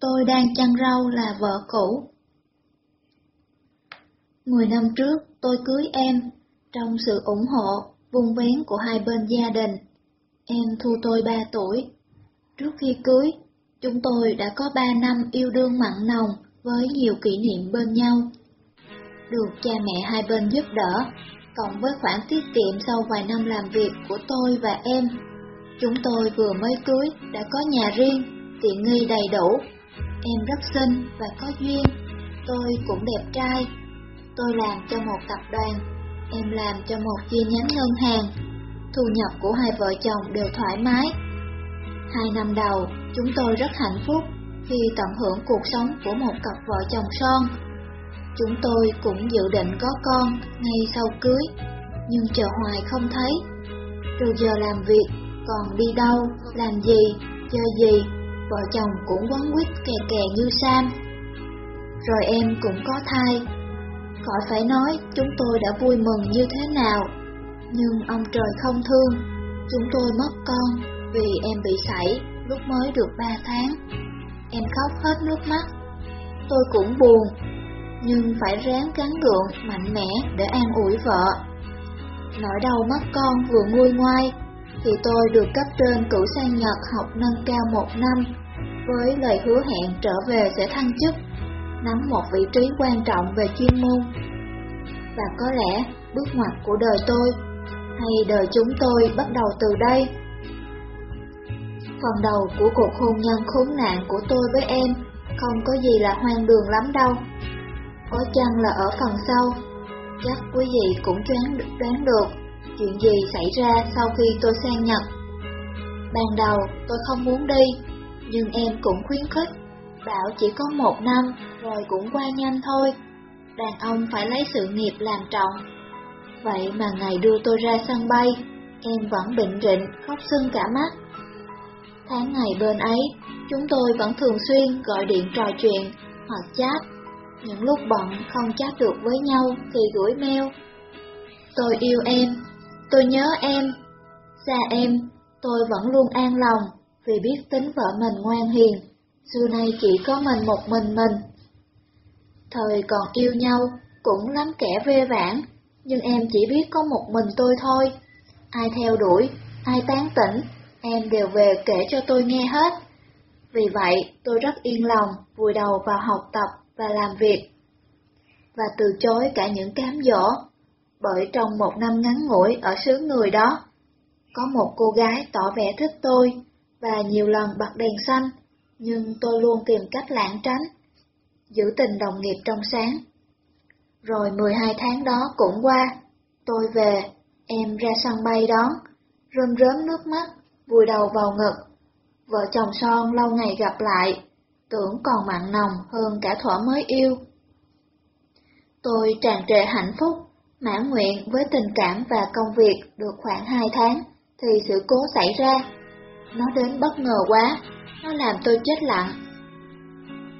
tôi đang chăn rau là vợ cũ. Mười năm trước tôi cưới em, trong sự ủng hộ, vung vén của hai bên gia đình. Em thu tôi ba tuổi. Trước khi cưới, chúng tôi đã có ba năm yêu đương mặn nồng với nhiều kỷ niệm bên nhau. Được cha mẹ hai bên giúp đỡ, cộng với khoản tiết kiệm sau vài năm làm việc của tôi và em, chúng tôi vừa mới cưới đã có nhà riêng, tiện nghi đầy đủ. Em rất xinh và có duyên, tôi cũng đẹp trai. Tôi làm cho một tập đoàn, em làm cho một chi nhánh ngân hàng. Thu nhập của hai vợ chồng đều thoải mái. Hai năm đầu, chúng tôi rất hạnh phúc khi tận hưởng cuộc sống của một cặp vợ chồng son. Chúng tôi cũng dự định có con ngay sau cưới, nhưng chờ hoài không thấy. Từ giờ làm việc, còn đi đâu, làm gì, chơi gì, vợ chồng cũng quấn quýt kè kè như Sam. Rồi em cũng có thai. Khỏi phải nói chúng tôi đã vui mừng như thế nào, nhưng ông trời không thương, chúng tôi mất con vì em bị sảy lúc mới được 3 tháng. Em khóc hết nước mắt. Tôi cũng buồn, nhưng phải ráng gắn gượng, mạnh mẽ để an ủi vợ. Nỗi đau mất con vừa nguôi ngoai, thì tôi được cấp trên cử sang Nhật học nâng cao một năm, với lời hứa hẹn trở về sẽ thăng chức, nắm một vị trí quan trọng về chuyên môn. Và có lẽ bước ngoặt của đời tôi, hay đời chúng tôi bắt đầu từ đây. Phần đầu của cuộc hôn nhân khốn nạn của tôi với em không có gì là hoang đường lắm đâu. Có chăng là ở phần sau, chắc quý vị cũng đoán, được đoán được chuyện gì xảy ra sau khi tôi sang Nhật. Ban đầu tôi không muốn đi, nhưng em cũng khuyến khích, bảo chỉ có một năm rồi cũng qua nhanh thôi. Đàn ông phải lấy sự nghiệp làm trọng. Vậy mà ngày đưa tôi ra sân bay, em vẫn bệnh rịnh, khóc sưng cả mắt. Tháng ngày bên ấy, chúng tôi vẫn thường xuyên gọi điện trò chuyện hoặc chat. Những lúc bận không chat được với nhau thì gửi mail. Tôi yêu em, tôi nhớ em, xa em, tôi vẫn luôn an lòng vì biết tính vợ mình ngoan hiền, xưa nay chỉ có mình một mình mình. Thời còn yêu nhau, cũng lắm kẻ vê vãn, nhưng em chỉ biết có một mình tôi thôi. Ai theo đuổi, ai tán tỉnh, em đều về kể cho tôi nghe hết. Vì vậy, tôi rất yên lòng, vùi đầu vào học tập và làm việc. Và từ chối cả những cám dỗ, bởi trong một năm ngắn ngủi ở xứ người đó, có một cô gái tỏ vẻ thích tôi và nhiều lần bật đèn xanh, nhưng tôi luôn tìm cách lãng tránh, giữ tình đồng nghiệp trong sáng. Rồi 12 tháng đó cũng qua, tôi về, em ra sân bay đón, rơm rớm nước mắt, vùi đầu vào ngực. Vợ chồng son lâu ngày gặp lại, tưởng còn mặn nồng hơn cả thỏa mới yêu. Tôi tràn trề hạnh phúc, mãn nguyện với tình cảm và công việc được khoảng 2 tháng, thì sự cố xảy ra. Nó đến bất ngờ quá, nó làm tôi chết lặng.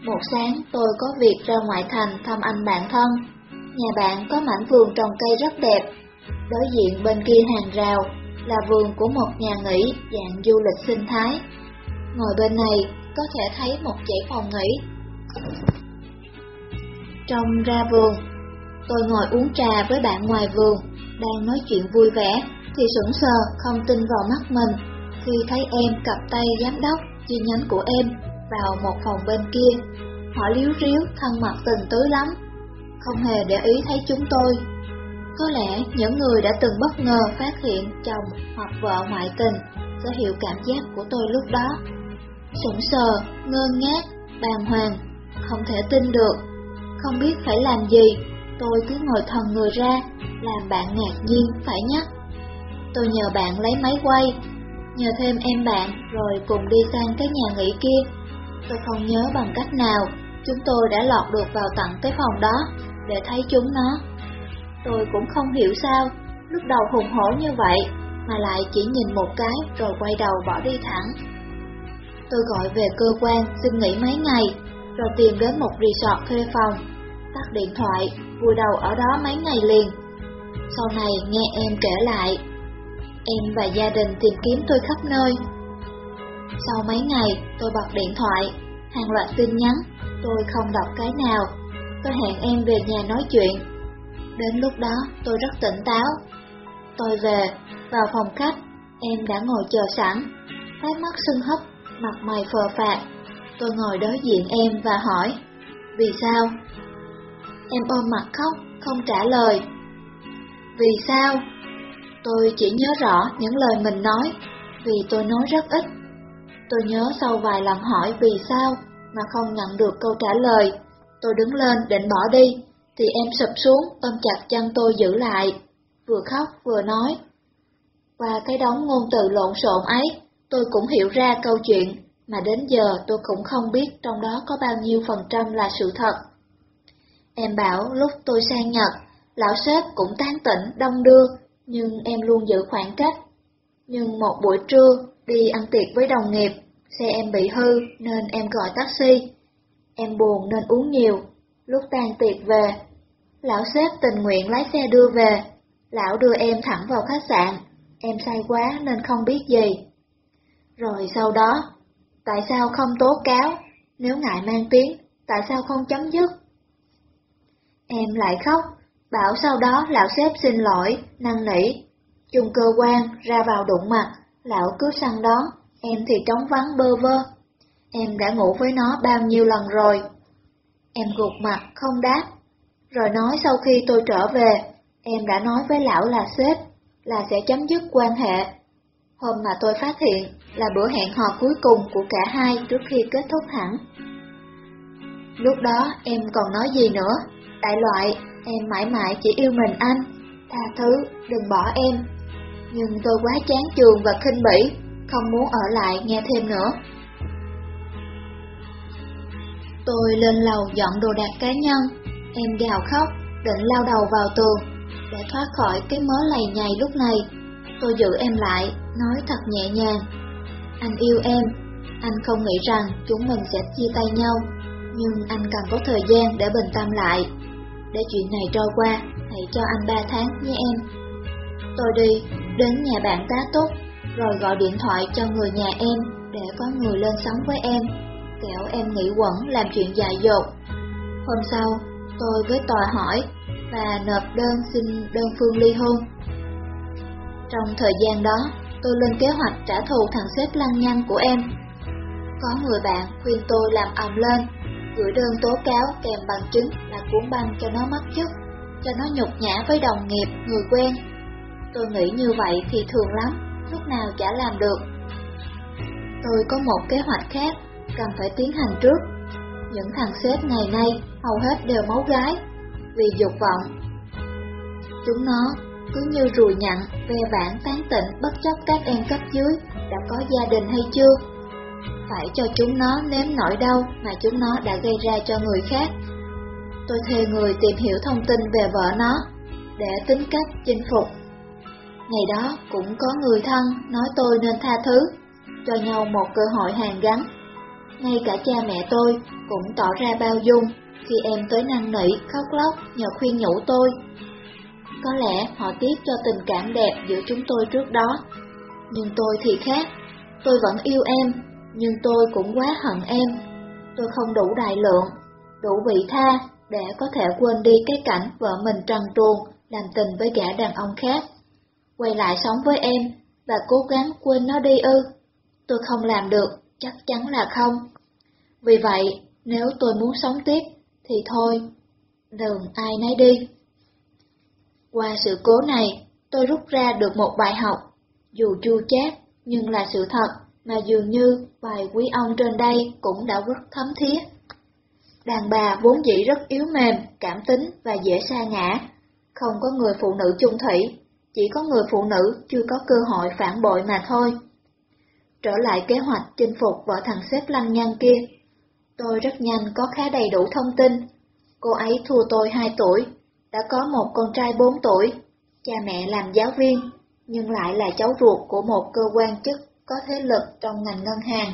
Một sáng tôi có việc ra ngoại thành thăm anh bạn thân. Nhà bạn có mảnh vườn trồng cây rất đẹp. Đối diện bên kia hàng rào là vườn của một nhà nghỉ dạng du lịch sinh thái. Ngồi bên này có thể thấy một dãy phòng nghỉ. Trong ra vườn, tôi ngồi uống trà với bạn ngoài vườn, đang nói chuyện vui vẻ, thì sững sờ không tin vào mắt mình khi thấy em cặp tay giám đốc chi nhánh của em vào một phòng bên kia. Họ liếu riếu, thân mật tình tứ lắm, không hề để ý thấy chúng tôi. Có lẽ những người đã từng bất ngờ phát hiện chồng hoặc vợ ngoại tình sẽ hiểu cảm giác của tôi lúc đó. Sững sờ, ngơ ngác, bàng hoàng, không thể tin được, không biết phải làm gì, tôi cứ ngồi thần người ra, làm bạn ngạc nhiên phải nhắc. Tôi nhờ bạn lấy máy quay, nhờ thêm em bạn rồi cùng đi sang cái nhà nghỉ kia. Tôi không nhớ bằng cách nào, chúng tôi đã lọt được vào tận cái phòng đó để thấy chúng nó. Tôi cũng không hiểu sao, lúc đầu hùng hổ như vậy mà lại chỉ nhìn một cái rồi quay đầu bỏ đi thẳng. Tôi gọi về cơ quan xin nghỉ mấy ngày, rồi tìm đến một resort thuê phòng, tắt điện thoại, vui đầu ở đó mấy ngày liền. Sau này nghe em kể lại, em và gia đình tìm kiếm tôi khắp nơi. Sau mấy ngày, tôi bật điện thoại, hàng loạt tin nhắn, tôi không đọc cái nào. Tôi hẹn em về nhà nói chuyện. Đến lúc đó tôi rất tỉnh táo. Tôi về, vào phòng khách, em đã ngồi chờ sẵn, phát mắt sưng hấp, mặt mày phờ phạt. Tôi ngồi đối diện em và hỏi, vì sao? Em ôm mặt khóc, không trả lời. Vì sao? Tôi chỉ nhớ rõ những lời mình nói, vì tôi nói rất ít. Tôi nhớ sau vài lần hỏi vì sao mà không nhận được câu trả lời. Tôi đứng lên định bỏ đi, thì em sụp xuống ôm chặt chân tôi giữ lại, vừa khóc vừa nói. Qua cái đống ngôn từ lộn xộn ấy, tôi cũng hiểu ra câu chuyện, mà đến giờ tôi cũng không biết trong đó có bao nhiêu phần trăm là sự thật. Em bảo lúc tôi sang Nhật, lão sếp cũng tán tỉnh đông đưa, nhưng em luôn giữ khoảng cách. Nhưng một buổi trưa, đi ăn tiệc với đồng nghiệp, xe em bị hư nên em gọi taxi. Em buồn nên uống nhiều, lúc tan tiệc về. Lão sếp tình nguyện lái xe đưa về, lão đưa em thẳng vào khách sạn, em say quá nên không biết gì. Rồi sau đó, tại sao không tố cáo, nếu ngại mang tiếng, tại sao không chấm dứt? Em lại khóc, bảo sau đó lão sếp xin lỗi, năn nỉ. Chung cơ quan ra vào đụng mặt, lão cứ săn đón, em thì trống vắng bơ vơ. Em đã ngủ với nó bao nhiêu lần rồi. Em gục mặt không đáp, rồi nói sau khi tôi trở về, em đã nói với lão là sếp, là sẽ chấm dứt quan hệ. Hôm mà tôi phát hiện là bữa hẹn hò cuối cùng của cả hai trước khi kết thúc hẳn. Lúc đó em còn nói gì nữa? Đại loại, em mãi mãi chỉ yêu mình anh, tha thứ, đừng bỏ em. Nhưng tôi quá chán trường và khinh bỉ, không muốn ở lại nghe thêm nữa. Tôi lên lầu dọn đồ đạc cá nhân, em gào khóc, định lao đầu vào tường. Để thoát khỏi cái mớ lầy nhầy lúc này, tôi giữ em lại, nói thật nhẹ nhàng. Anh yêu em, anh không nghĩ rằng chúng mình sẽ chia tay nhau, nhưng anh cần có thời gian để bình tâm lại. Để chuyện này trôi qua, hãy cho anh ba tháng với em. Tôi đi, đến nhà bạn tá túc, rồi gọi điện thoại cho người nhà em để có người lên sống với em, kẻo em nghĩ quẩn làm chuyện dại dột. Hôm sau, tôi với tòa hỏi và nộp đơn xin đơn phương ly hôn. Trong thời gian đó, tôi lên kế hoạch trả thù thằng xếp lăng nhăng của em. Có người bạn khuyên tôi làm ầm lên gửi đơn tố cáo kèm bằng chứng là cuốn băng cho nó mất chức, cho nó nhục nhã với đồng nghiệp, người quen. Tôi nghĩ như vậy thì thường lắm, lúc nào chả làm được. Tôi có một kế hoạch khác, cần phải tiến hành trước. Những thằng sếp ngày nay hầu hết đều máu gái, vì dục vọng. Chúng nó cứ như rùi nhặn, ve vãn tán tỉnh bất chấp các em cấp dưới đã có gia đình hay chưa phải cho chúng nó nếm nỗi đau mà chúng nó đã gây ra cho người khác. Tôi thuê người tìm hiểu thông tin về vợ nó, để tính cách chinh phục. Ngày đó cũng có người thân nói tôi nên tha thứ, cho nhau một cơ hội hàn gắn. Ngay cả cha mẹ tôi cũng tỏ ra bao dung khi em tới năn nỉ, khóc lóc nhờ khuyên nhủ tôi. Có lẽ họ tiếc cho tình cảm đẹp giữa chúng tôi trước đó, nhưng tôi thì khác, tôi vẫn yêu em nhưng tôi cũng quá hận em. Tôi không đủ đại lượng, đủ vị tha để có thể quên đi cái cảnh vợ mình trần truồng làm tình với gã đàn ông khác. Quay lại sống với em và cố gắng quên nó đi ư. Tôi không làm được, chắc chắn là không. Vì vậy, nếu tôi muốn sống tiếp, thì thôi, đừng ai nấy đi. Qua sự cố này, tôi rút ra được một bài học, dù chua chát, nhưng là sự thật mà dường như vài quý ông trên đây cũng đã rất thấm thiết. Đàn bà vốn dĩ rất yếu mềm, cảm tính và dễ sa ngã, không có người phụ nữ chung thủy, chỉ có người phụ nữ chưa có cơ hội phản bội mà thôi. Trở lại kế hoạch chinh phục vợ thằng xếp lăng nhăn kia, tôi rất nhanh có khá đầy đủ thông tin. Cô ấy thua tôi 2 tuổi, đã có một con trai 4 tuổi, cha mẹ làm giáo viên, nhưng lại là cháu ruột của một cơ quan chức có thế lực trong ngành ngân hàng.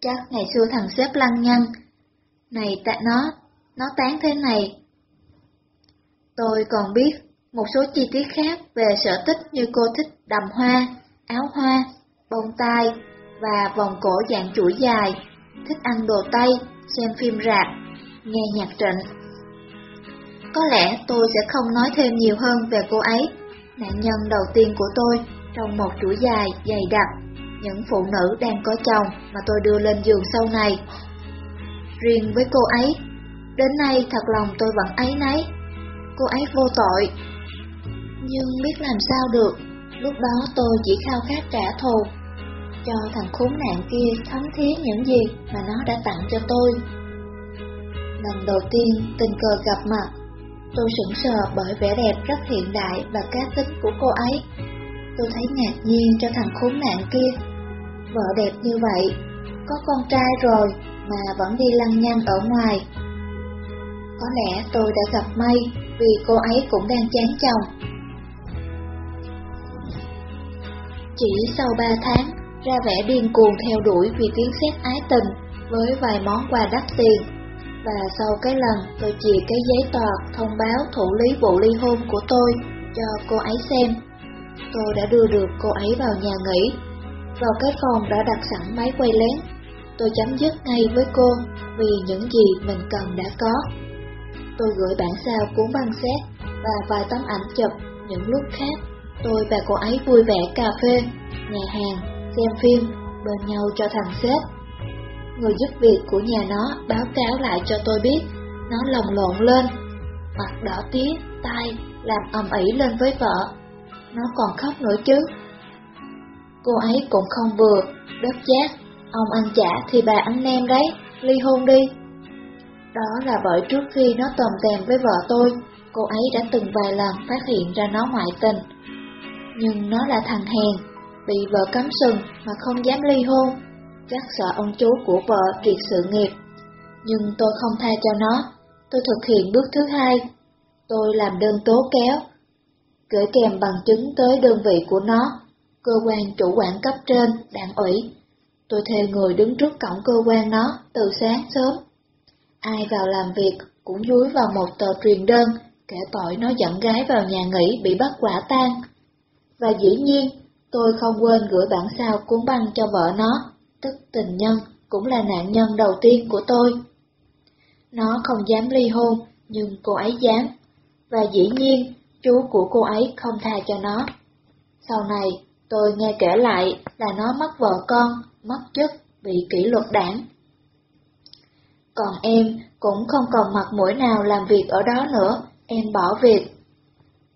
Chắc ngày xưa thằng xếp lăng nhăng, này tại nó, nó tán thế này. Tôi còn biết một số chi tiết khác về sở thích như cô thích đầm hoa, áo hoa, bông tai và vòng cổ dạng chuỗi dài, thích ăn đồ Tây, xem phim rạp, nghe nhạc trịnh. Có lẽ tôi sẽ không nói thêm nhiều hơn về cô ấy, nạn nhân đầu tiên của tôi trong một chuỗi dài, dày đặc, những phụ nữ đang có chồng mà tôi đưa lên giường sau này. Riêng với cô ấy, đến nay thật lòng tôi vẫn ấy nấy. Cô ấy vô tội. Nhưng biết làm sao được, lúc đó tôi chỉ khao khát trả thù, cho thằng khốn nạn kia thấm thía những gì mà nó đã tặng cho tôi. Lần đầu tiên tình cờ gặp mặt, tôi sững sờ bởi vẻ đẹp rất hiện đại và cá tính của cô ấy. Tôi thấy ngạc nhiên cho thằng khốn nạn kia. Vợ đẹp như vậy, có con trai rồi mà vẫn đi lăng nhăng ở ngoài. Có lẽ tôi đã gặp may vì cô ấy cũng đang chán chồng. Chỉ sau ba tháng, ra vẻ điên cuồng theo đuổi vì tiếng xét ái tình với vài món quà đắt tiền. Và sau cái lần tôi chìa cái giấy tờ thông báo thủ lý vụ ly hôn của tôi cho cô ấy xem, tôi đã đưa được cô ấy vào nhà nghỉ. Vào cái phòng đã đặt sẵn máy quay lén, tôi chấm dứt ngay với cô vì những gì mình cần đã có. Tôi gửi bản sao cuốn băng xét và vài tấm ảnh chụp những lúc khác. Tôi và cô ấy vui vẻ cà phê, nhà hàng xem phim, bên nhau cho thằng sếp. Người giúp việc của nhà nó báo cáo lại cho tôi biết, nó lồng lộn lên, mặt đỏ tía, tay, làm ầm ĩ lên với vợ. Nó còn khóc nữa chứ. Cô ấy cũng không vừa, đất chát, ông ăn chả thì bà ăn nem đấy, ly hôn đi. Đó là bởi trước khi nó tòm tèm với vợ tôi, cô ấy đã từng vài lần phát hiện ra nó ngoại tình. Nhưng nó là thằng hèn, bị vợ cấm sừng mà không dám ly hôn, chắc sợ ông chú của vợ triệt sự nghiệp. Nhưng tôi không tha cho nó, tôi thực hiện bước thứ hai. Tôi làm đơn tố kéo, gửi kèm bằng chứng tới đơn vị của nó, cơ quan chủ quản cấp trên, đảng ủy. Tôi thuê người đứng trước cổng cơ quan nó từ sáng sớm. Ai vào làm việc cũng dúi vào một tờ truyền đơn, kể tội nó dẫn gái vào nhà nghỉ bị bắt quả tang. Và dĩ nhiên, Tôi không quên gửi bản sao cuốn băng cho vợ nó, tức tình nhân, cũng là nạn nhân đầu tiên của tôi. Nó không dám ly hôn, nhưng cô ấy dám. Và dĩ nhiên, chú của cô ấy không tha cho nó. Sau này, tôi nghe kể lại là nó mất vợ con, mất chức, bị kỷ luật đảng. Còn em cũng không còn mặt mũi nào làm việc ở đó nữa, em bỏ việc.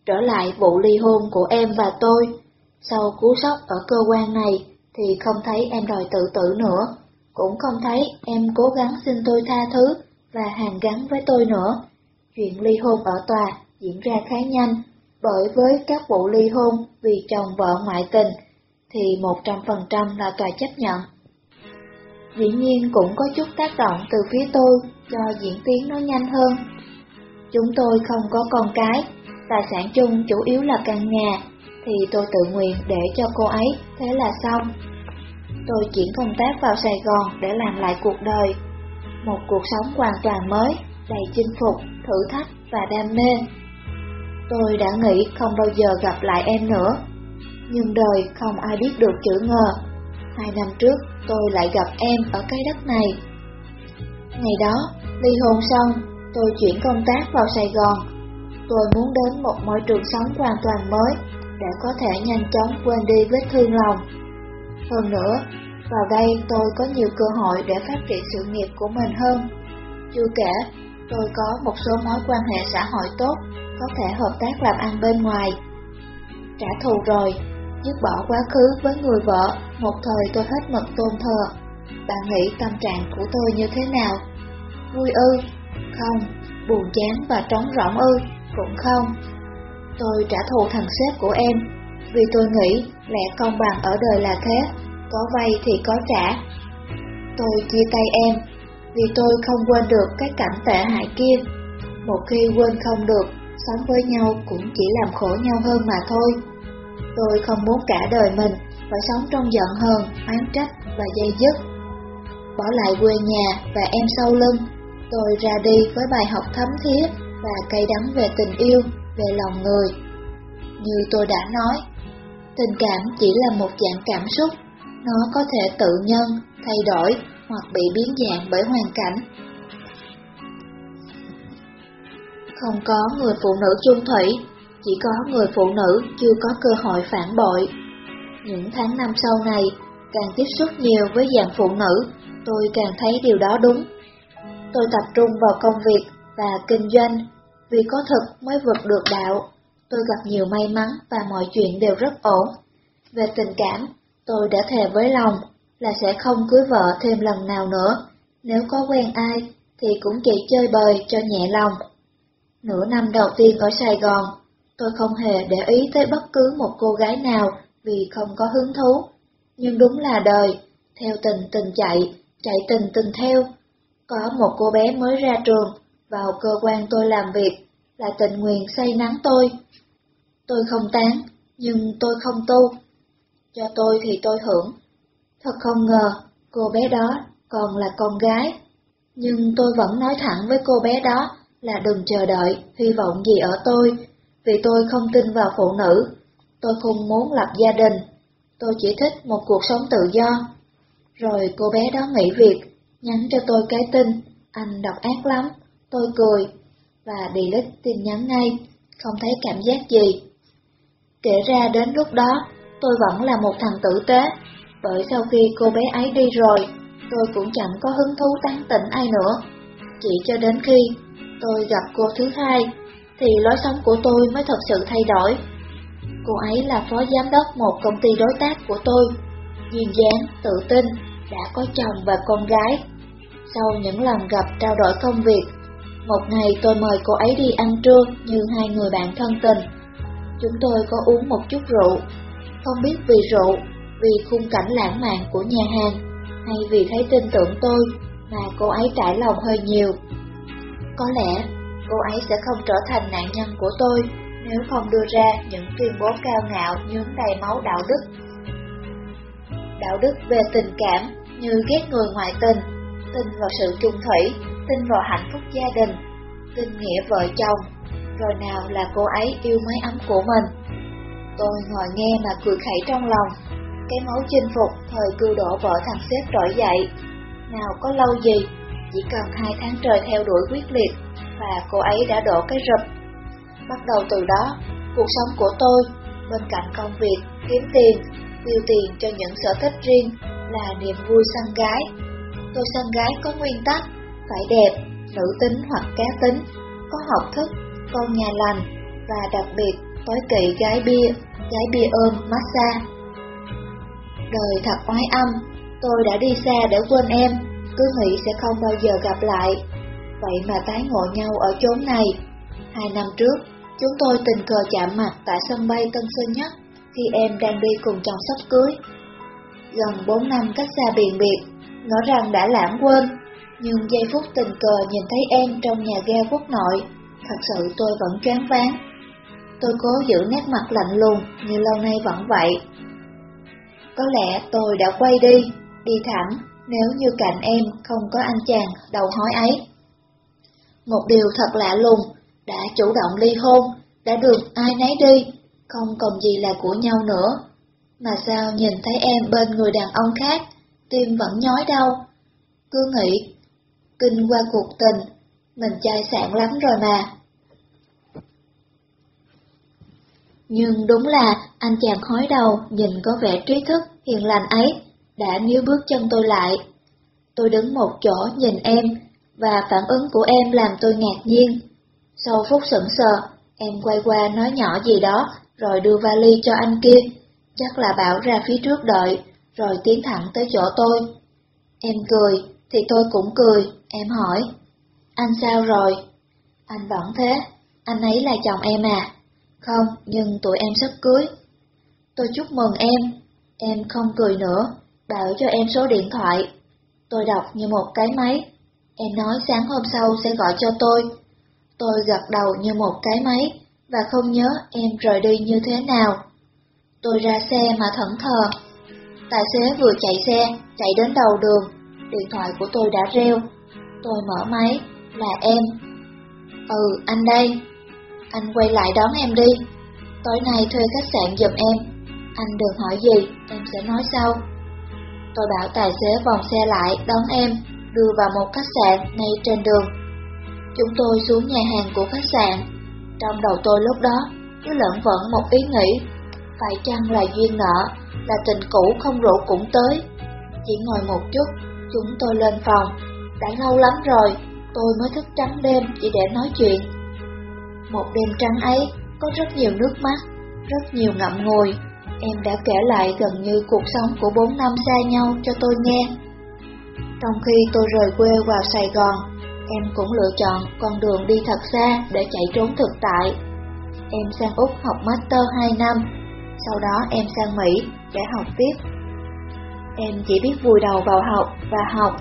Trở lại vụ ly hôn của em và tôi, sau cú sốc ở cơ quan này thì không thấy em đòi tự tử nữa, cũng không thấy em cố gắng xin tôi tha thứ và hàn gắn với tôi nữa. Chuyện ly hôn ở tòa diễn ra khá nhanh, bởi với các vụ ly hôn vì chồng vợ ngoại tình thì 100% là tòa chấp nhận. Dĩ nhiên cũng có chút tác động từ phía tôi cho diễn tiến nó nhanh hơn. Chúng tôi không có con cái, tài sản chung chủ yếu là căn nhà thì tôi tự nguyện để cho cô ấy, thế là xong. Tôi chuyển công tác vào Sài Gòn để làm lại cuộc đời, một cuộc sống hoàn toàn mới, đầy chinh phục, thử thách và đam mê. Tôi đã nghĩ không bao giờ gặp lại em nữa, nhưng đời không ai biết được chữ ngờ. Hai năm trước tôi lại gặp em ở cái đất này. Ngày đó, ly hôn xong, tôi chuyển công tác vào Sài Gòn. Tôi muốn đến một môi trường sống hoàn toàn mới để có thể nhanh chóng quên đi vết thương lòng. Hơn nữa, vào đây tôi có nhiều cơ hội để phát triển sự nghiệp của mình hơn. Chưa kể, tôi có một số mối quan hệ xã hội tốt, có thể hợp tác làm ăn bên ngoài. Trả thù rồi, dứt bỏ quá khứ với người vợ, một thời tôi hết mực tôn thờ. Bạn nghĩ tâm trạng của tôi như thế nào? Vui ư? Không. Buồn chán và trống rỗng ư? Cũng không. Tôi trả thù thằng sếp của em, vì tôi nghĩ lẽ công bằng ở đời là thế, có vay thì có trả. Tôi chia tay em, vì tôi không quên được cái cảnh tệ hại kia. Một khi quên không được, sống với nhau cũng chỉ làm khổ nhau hơn mà thôi. Tôi không muốn cả đời mình phải sống trong giận hờn, oán trách và dây dứt. Bỏ lại quê nhà và em sau lưng, tôi ra đi với bài học thấm thiết và cay đắng về tình yêu về lòng người. Như tôi đã nói, tình cảm chỉ là một dạng cảm xúc, nó có thể tự nhân, thay đổi hoặc bị biến dạng bởi hoàn cảnh. Không có người phụ nữ chung thủy, chỉ có người phụ nữ chưa có cơ hội phản bội. Những tháng năm sau này, càng tiếp xúc nhiều với dạng phụ nữ, tôi càng thấy điều đó đúng. Tôi tập trung vào công việc và kinh doanh, vì có thực mới vượt được đạo. Tôi gặp nhiều may mắn và mọi chuyện đều rất ổn. Về tình cảm, tôi đã thề với lòng là sẽ không cưới vợ thêm lần nào nữa. Nếu có quen ai, thì cũng chỉ chơi bời cho nhẹ lòng. Nửa năm đầu tiên ở Sài Gòn, tôi không hề để ý tới bất cứ một cô gái nào vì không có hứng thú. Nhưng đúng là đời, theo tình tình chạy, chạy tình tình theo. Có một cô bé mới ra trường, vào cơ quan tôi làm việc, là tình nguyện say nắng tôi. Tôi không tán, nhưng tôi không tu. Cho tôi thì tôi hưởng. Thật không ngờ, cô bé đó còn là con gái. Nhưng tôi vẫn nói thẳng với cô bé đó là đừng chờ đợi, hy vọng gì ở tôi, vì tôi không tin vào phụ nữ. Tôi không muốn lập gia đình, tôi chỉ thích một cuộc sống tự do. Rồi cô bé đó nghỉ việc, nhắn cho tôi cái tin, anh độc ác lắm, tôi cười, và delete tin nhắn ngay, không thấy cảm giác gì. Kể ra đến lúc đó, tôi vẫn là một thằng tử tế, bởi sau khi cô bé ấy đi rồi, tôi cũng chẳng có hứng thú tán tỉnh ai nữa. Chỉ cho đến khi tôi gặp cô thứ hai, thì lối sống của tôi mới thật sự thay đổi. Cô ấy là phó giám đốc một công ty đối tác của tôi, duyên dáng, tự tin, đã có chồng và con gái. Sau những lần gặp trao đổi công việc, một ngày tôi mời cô ấy đi ăn trưa như hai người bạn thân tình. Chúng tôi có uống một chút rượu, không biết vì rượu, vì khung cảnh lãng mạn của nhà hàng, hay vì thấy tin tưởng tôi mà cô ấy trải lòng hơi nhiều. Có lẽ cô ấy sẽ không trở thành nạn nhân của tôi nếu không đưa ra những tuyên bố cao ngạo nhuốm đầy máu đạo đức. Đạo đức về tình cảm như ghét người ngoại tình, tin vào sự trung thủy, tin vào hạnh phúc gia đình, tin nghĩa vợ chồng, rồi nào là cô ấy yêu mái ấm của mình. Tôi ngồi nghe mà cười khẩy trong lòng, cái máu chinh phục thời cưu đổ vợ thằng xếp trỗi dậy. Nào có lâu gì, chỉ cần hai tháng trời theo đuổi quyết liệt, và cô ấy đã đổ cái rụp. Bắt đầu từ đó, cuộc sống của tôi, bên cạnh công việc, kiếm tiền, tiêu tiền cho những sở thích riêng là niềm vui săn gái. Tôi săn gái có nguyên tắc, phải đẹp, nữ tính hoặc cá tính, có học thức, con nhà lành, và đặc biệt tối kỵ gái bia, gái bia ôm, massage. Đời thật oái âm, tôi đã đi xa để quên em, cứ nghĩ sẽ không bao giờ gặp lại. Vậy mà tái ngộ nhau ở chốn này. Hai năm trước, chúng tôi tình cờ chạm mặt tại sân bay Tân Sơn Nhất khi em đang đi cùng chồng sắp cưới. Gần bốn năm cách xa biển biệt, ngỡ rằng đã lãng quên, nhưng giây phút tình cờ nhìn thấy em trong nhà ga quốc nội, thật sự tôi vẫn choáng váng. Tôi cố giữ nét mặt lạnh lùng như lâu nay vẫn vậy. Có lẽ tôi đã quay đi, đi thẳng, nếu như cạnh em không có anh chàng đầu hói ấy. Một điều thật lạ lùng, đã chủ động ly hôn, đã được ai nấy đi, không còn gì là của nhau nữa. Mà sao nhìn thấy em bên người đàn ông khác, tim vẫn nhói đau. Cứ nghĩ, kinh qua cuộc tình, mình chai sạn lắm rồi mà. Nhưng đúng là anh chàng hói đầu nhìn có vẻ trí thức, hiền lành ấy, đã níu bước chân tôi lại. Tôi đứng một chỗ nhìn em, và phản ứng của em làm tôi ngạc nhiên. Sau phút sững sờ, em quay qua nói nhỏ gì đó, rồi đưa vali cho anh kia. Chắc là bảo ra phía trước đợi, rồi tiến thẳng tới chỗ tôi. Em cười, thì tôi cũng cười, em hỏi. Anh sao rồi? Anh vẫn thế, anh ấy là chồng em à? Không, nhưng tụi em sắp cưới. Tôi chúc mừng em. Em không cười nữa, bảo cho em số điện thoại. Tôi đọc như một cái máy. Em nói sáng hôm sau sẽ gọi cho tôi. Tôi gật đầu như một cái máy, và không nhớ em rời đi như thế nào. Tôi ra xe mà thẫn thờ. Tài xế vừa chạy xe, chạy đến đầu đường, điện thoại của tôi đã reo. Tôi mở máy, là em. Ừ, anh đây. Anh quay lại đón em đi. Tối nay thuê khách sạn giùm em. Anh đừng hỏi gì, em sẽ nói sau. Tôi bảo tài xế vòng xe lại đón em, đưa vào một khách sạn ngay trên đường. Chúng tôi xuống nhà hàng của khách sạn. Trong đầu tôi lúc đó cứ lẫn vẫn một ý nghĩ, phải chăng là duyên nợ, là tình cũ không rủ cũng tới. Chỉ ngồi một chút, chúng tôi lên phòng. Đã lâu lắm rồi, tôi mới thức trắng đêm chỉ để nói chuyện. Một đêm trắng ấy, có rất nhiều nước mắt, rất nhiều ngậm ngùi. Em đã kể lại gần như cuộc sống của bốn năm xa nhau cho tôi nghe. Trong khi tôi rời quê vào Sài Gòn, em cũng lựa chọn con đường đi thật xa để chạy trốn thực tại. Em sang Úc học master 2 năm, sau đó em sang Mỹ để học tiếp. Em chỉ biết vùi đầu vào học và học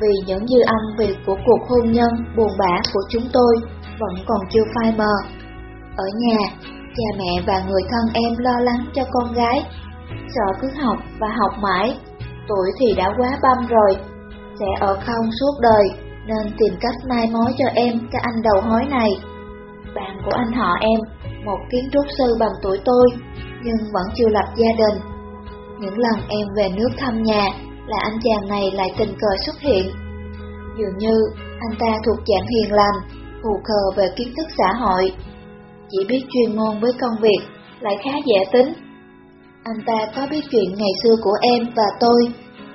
vì những dư âm việc của cuộc hôn nhân buồn bã của chúng tôi vẫn còn chưa phai mờ. Ở nhà, cha mẹ và người thân em lo lắng cho con gái, sợ cứ học và học mãi, tuổi thì đã quá băm rồi, sẽ ở không suốt đời, nên tìm cách mai mối cho em cái anh đầu hói này. Bạn của anh họ em, một kiến trúc sư bằng tuổi tôi, nhưng vẫn chưa lập gia đình. Những lần em về nước thăm nhà, là anh chàng này lại tình cờ xuất hiện. Dường như anh ta thuộc dạng hiền lành, phù khờ về kiến thức xã hội, chỉ biết chuyên môn với công việc, lại khá dễ tính. Anh ta có biết chuyện ngày xưa của em và tôi,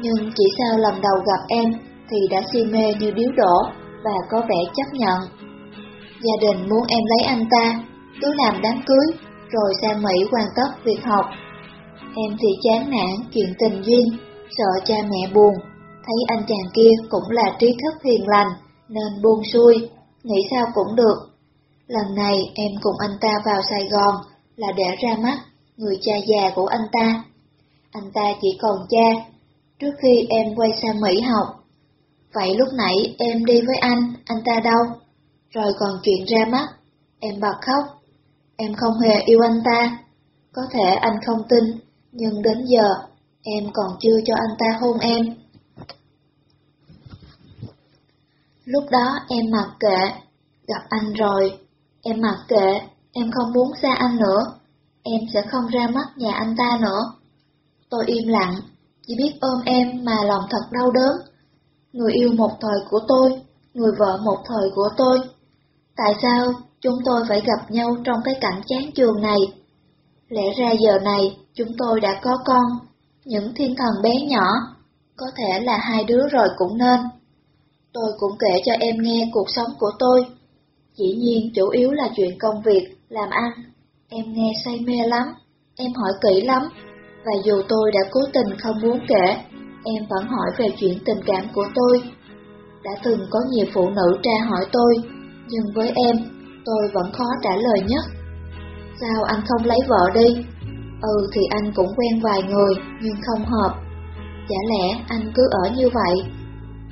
nhưng chỉ sau lần đầu gặp em thì đã si mê như điếu đổ và có vẻ chấp nhận. Gia đình muốn em lấy anh ta, cứ làm đám cưới, rồi sang Mỹ hoàn tất việc học. Em thì chán nản chuyện tình duyên, sợ cha mẹ buồn, thấy anh chàng kia cũng là trí thức hiền lành, nên buông xuôi, nghĩ sao cũng được. Lần này em cùng anh ta vào Sài Gòn là để ra mắt người cha già của anh ta. Anh ta chỉ còn cha, trước khi em quay sang Mỹ học. Vậy lúc nãy em đi với anh, anh ta đâu? Rồi còn chuyện ra mắt, em bật khóc. Em không hề yêu anh ta. Có thể anh không tin, nhưng đến giờ em còn chưa cho anh ta hôn em. Lúc đó em mặc kệ, gặp anh rồi, em mặc kệ, em không muốn xa anh nữa, em sẽ không ra mắt nhà anh ta nữa. Tôi im lặng, chỉ biết ôm em mà lòng thật đau đớn. Người yêu một thời của tôi, người vợ một thời của tôi. Tại sao chúng tôi phải gặp nhau trong cái cảnh chán trường này? Lẽ ra giờ này chúng tôi đã có con, những thiên thần bé nhỏ, có thể là hai đứa rồi cũng nên. Tôi cũng kể cho em nghe cuộc sống của tôi. Dĩ nhiên chủ yếu là chuyện công việc, làm ăn. Em nghe say mê lắm, em hỏi kỹ lắm, và dù tôi đã cố tình không muốn kể, em vẫn hỏi về chuyện tình cảm của tôi. Đã từng có nhiều phụ nữ tra hỏi tôi, nhưng với em, tôi vẫn khó trả lời nhất. Sao anh không lấy vợ đi? Ừ thì anh cũng quen vài người, nhưng không hợp. Chả lẽ anh cứ ở như vậy?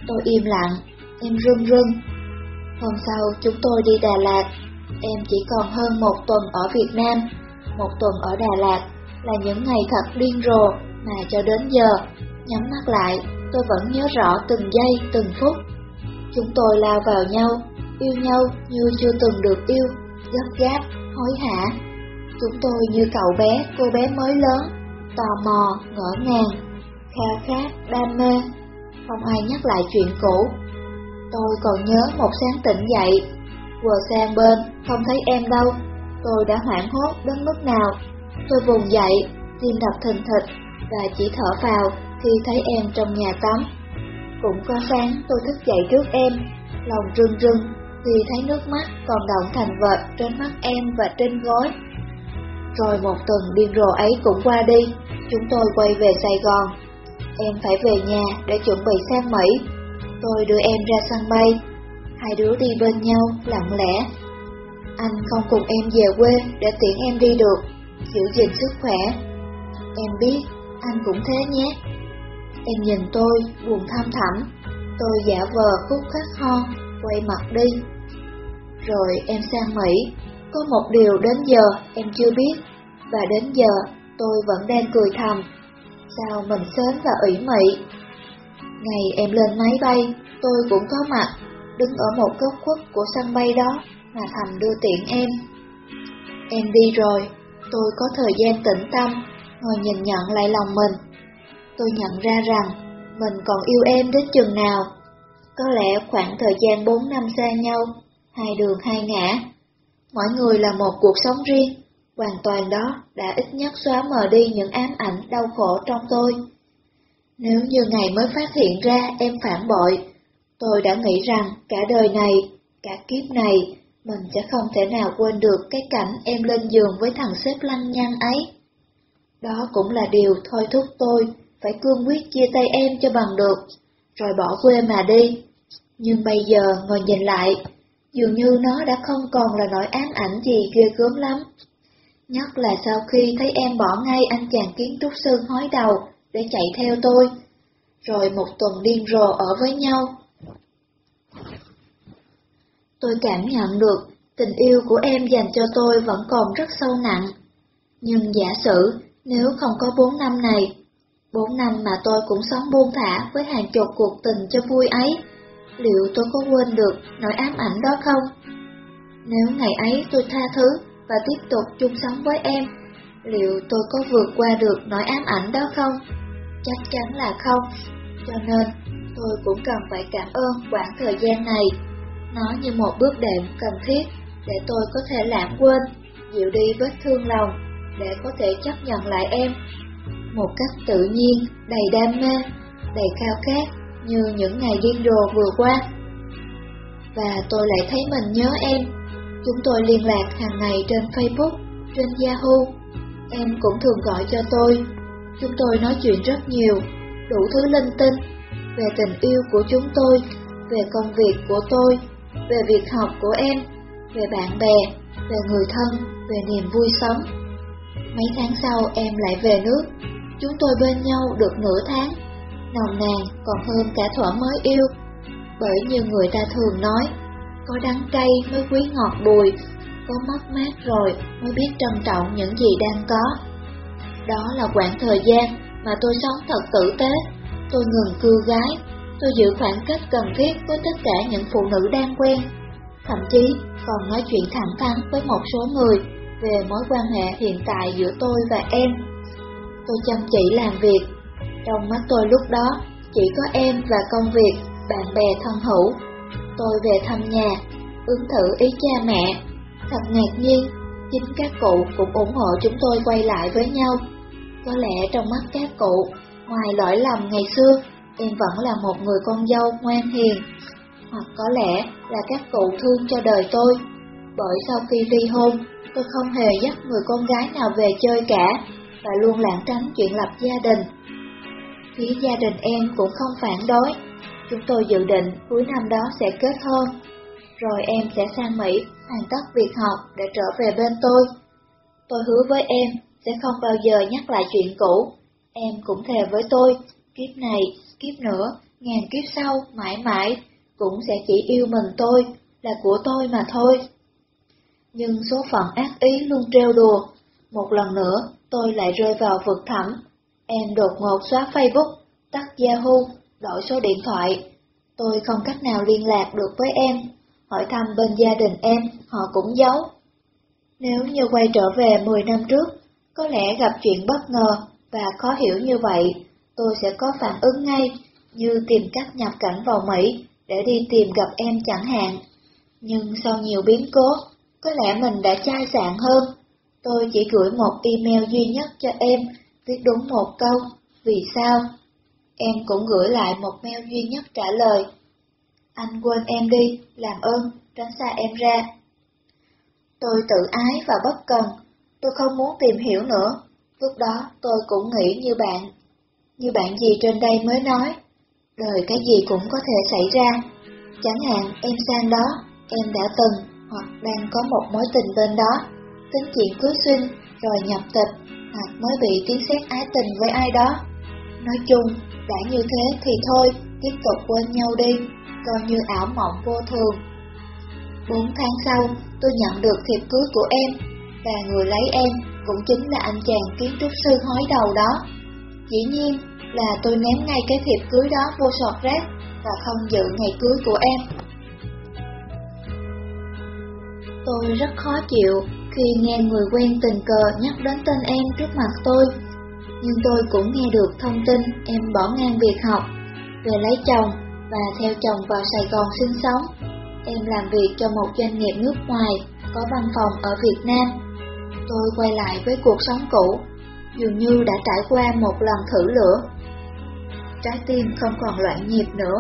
Tôi im lặng, em rưng rưng. Hôm sau chúng tôi đi Đà Lạt, em chỉ còn hơn một tuần ở Việt Nam, một tuần ở Đà Lạt là những ngày thật điên rồ mà cho đến giờ, nhắm mắt lại, tôi vẫn nhớ rõ từng giây, từng phút. Chúng tôi lao vào nhau, yêu nhau như chưa từng được yêu, gấp gáp, hối hả. Chúng tôi như cậu bé, cô bé mới lớn, tò mò, ngỡ ngàng, khao khát, đam mê. Không ai nhắc lại chuyện cũ. Tôi còn nhớ một sáng tỉnh dậy, vừa sang bên, không thấy em đâu. Tôi đã hoảng hốt đến mức nào. Tôi vùng dậy, tim đập thình thịch và chỉ thở vào khi thấy em trong nhà tắm. Cũng có sáng tôi thức dậy trước em, lòng rưng rưng vì thấy nước mắt còn động thành vệt trên mắt em và trên gối. Rồi một tuần điên rồ ấy cũng qua đi, chúng tôi quay về Sài Gòn. Em phải về nhà để chuẩn bị sang Mỹ. Tôi đưa em ra sân bay. Hai đứa đi bên nhau, lặng lẽ. Anh không cùng em về quê để tiễn em đi được, giữ gìn sức khỏe. Em biết, anh cũng thế nhé. Em nhìn tôi, buồn tham thẳm. Tôi giả vờ khúc khắc ho, quay mặt đi. Rồi em sang Mỹ, có một điều đến giờ em chưa biết, và đến giờ tôi vẫn đang cười thầm. Sao mình sớm và ủy mị? Ngày em lên máy bay, tôi cũng có mặt, đứng ở một góc khuất của sân bay đó mà thầm đưa tiện em. Em đi rồi, tôi có thời gian tĩnh tâm, ngồi nhìn nhận lại lòng mình. Tôi nhận ra rằng mình còn yêu em đến chừng nào. Có lẽ khoảng thời gian 4 năm xa nhau, hai đường hai ngã. Mỗi người là một cuộc sống riêng, hoàn toàn đó đã ít nhất xóa mờ đi những ám ảnh đau khổ trong tôi. Nếu như ngày mới phát hiện ra em phản bội, tôi đã nghĩ rằng cả đời này, cả kiếp này, mình sẽ không thể nào quên được cái cảnh em lên giường với thằng xếp lăng nhăng ấy. Đó cũng là điều thôi thúc tôi phải cương quyết chia tay em cho bằng được, rồi bỏ quê mà đi. Nhưng bây giờ ngồi nhìn lại, dường như nó đã không còn là nỗi ám ảnh gì ghê gớm lắm. Nhất là sau khi thấy em bỏ ngay anh chàng kiến trúc sư hói đầu để chạy theo tôi, rồi một tuần điên rồ ở với nhau. Tôi cảm nhận được tình yêu của em dành cho tôi vẫn còn rất sâu nặng. Nhưng giả sử nếu không có bốn năm này, bốn năm mà tôi cũng sống buông thả với hàng chục cuộc tình cho vui ấy, liệu tôi có quên được nỗi ám ảnh đó không? Nếu ngày ấy tôi tha thứ và tiếp tục chung sống với em, liệu tôi có vượt qua được nỗi ám ảnh đó không? Chắc chắn là không. Cho nên, tôi cũng cần phải cảm ơn khoảng thời gian này. Nó như một bước đệm cần thiết để tôi có thể lãng quên, dịu đi vết thương lòng, để có thể chấp nhận lại em. Một cách tự nhiên, đầy đam mê, đầy khao khát, như những ngày điên rồ vừa qua. Và tôi lại thấy mình nhớ em. Chúng tôi liên lạc hàng ngày trên Facebook, trên Yahoo. Em cũng thường gọi cho tôi. Chúng tôi nói chuyện rất nhiều, đủ thứ linh tinh, về tình yêu của chúng tôi, về công việc của tôi, về việc học của em, về bạn bè, về người thân, về niềm vui sống. Mấy tháng sau em lại về nước, chúng tôi bên nhau được nửa tháng, nồng nàn còn hơn cả thuở mới yêu. Bởi như người ta thường nói, có đắng cay mới quý ngọt bùi, có mất mát rồi mới biết trân trọng những gì đang có. Đó là khoảng thời gian mà tôi sống thật tử tế, tôi ngừng cưa gái, tôi giữ khoảng cách cần thiết với tất cả những phụ nữ đang quen thậm chí còn nói chuyện thẳng thắn với một số người về mối quan hệ hiện tại giữa tôi và em. Tôi chăm chỉ làm việc, trong mắt tôi lúc đó chỉ có em và công việc, bạn bè thân hữu. Tôi về thăm nhà, ứng thử ý cha mẹ. Thật ngạc nhiên, chính các cụ cũng ủng hộ chúng tôi quay lại với nhau. Có lẽ trong mắt các cụ, ngoài lỗi lầm ngày xưa, em vẫn là một người con dâu ngoan hiền, hoặc có lẽ là các cụ thương cho đời tôi. Bởi sau khi ly hôn, tôi không hề dắt người con gái nào về chơi cả, và luôn lảng tránh chuyện lập gia đình. Phía gia đình em cũng không phản đối, chúng tôi dự định cuối năm đó sẽ kết hôn. Rồi em sẽ sang Mỹ hoàn tất việc học để trở về bên tôi. Tôi hứa với em sẽ không bao giờ nhắc lại chuyện cũ. Em cũng thề với tôi, kiếp này, kiếp nữa, ngàn kiếp sau, mãi mãi, cũng sẽ chỉ yêu mình tôi, là của tôi mà thôi. Nhưng số phận ác ý luôn trêu đùa, một lần nữa tôi lại rơi vào vực thẳm. Em đột ngột xóa Facebook, tắt Yahoo, đổi số điện thoại. Tôi không cách nào liên lạc được với em, hỏi thăm bên gia đình em, họ cũng giấu. Nếu như quay trở về 10 năm trước, có lẽ gặp chuyện bất ngờ và khó hiểu như vậy, tôi sẽ có phản ứng ngay, như tìm cách nhập cảnh vào Mỹ để đi tìm gặp em chẳng hạn. Nhưng sau nhiều biến cố, có lẽ mình đã chai sạn hơn. Tôi chỉ gửi một email duy nhất cho em, viết đúng một câu, vì sao? Em cũng gửi lại một mail duy nhất trả lời. Anh quên em đi, làm ơn, tránh xa em ra. Tôi tự ái và bất cần, tôi không muốn tìm hiểu nữa. Lúc đó tôi cũng nghĩ như bạn, như bạn gì trên đây mới nói, đời cái gì cũng có thể xảy ra. Chẳng hạn em sang đó, em đã từng hoặc đang có một mối tình bên đó, tính chuyện cưới xin rồi nhập tịch hoặc mới bị tiếng xét ái tình với ai đó. Nói chung, đã như thế thì thôi, tiếp tục quên nhau đi, coi như ảo mộng vô thường. Bốn tháng sau, tôi nhận được thiệp cưới của em, và người lấy em cũng chính là anh chàng kiến trúc sư hói đầu đó. Dĩ nhiên, là tôi ném ngay cái thiệp cưới đó vô sọt rác và không dự ngày cưới của em. Tôi rất khó chịu khi nghe người quen tình cờ nhắc đến tên em trước mặt tôi, nhưng tôi cũng nghe được thông tin em bỏ ngang việc học về lấy chồng và theo chồng vào Sài Gòn sinh sống. Em làm việc cho một doanh nghiệp nước ngoài có văn phòng ở Việt Nam. Tôi quay lại với cuộc sống cũ, dường như đã trải qua một lần thử lửa. Trái tim không còn loạn nhịp nữa,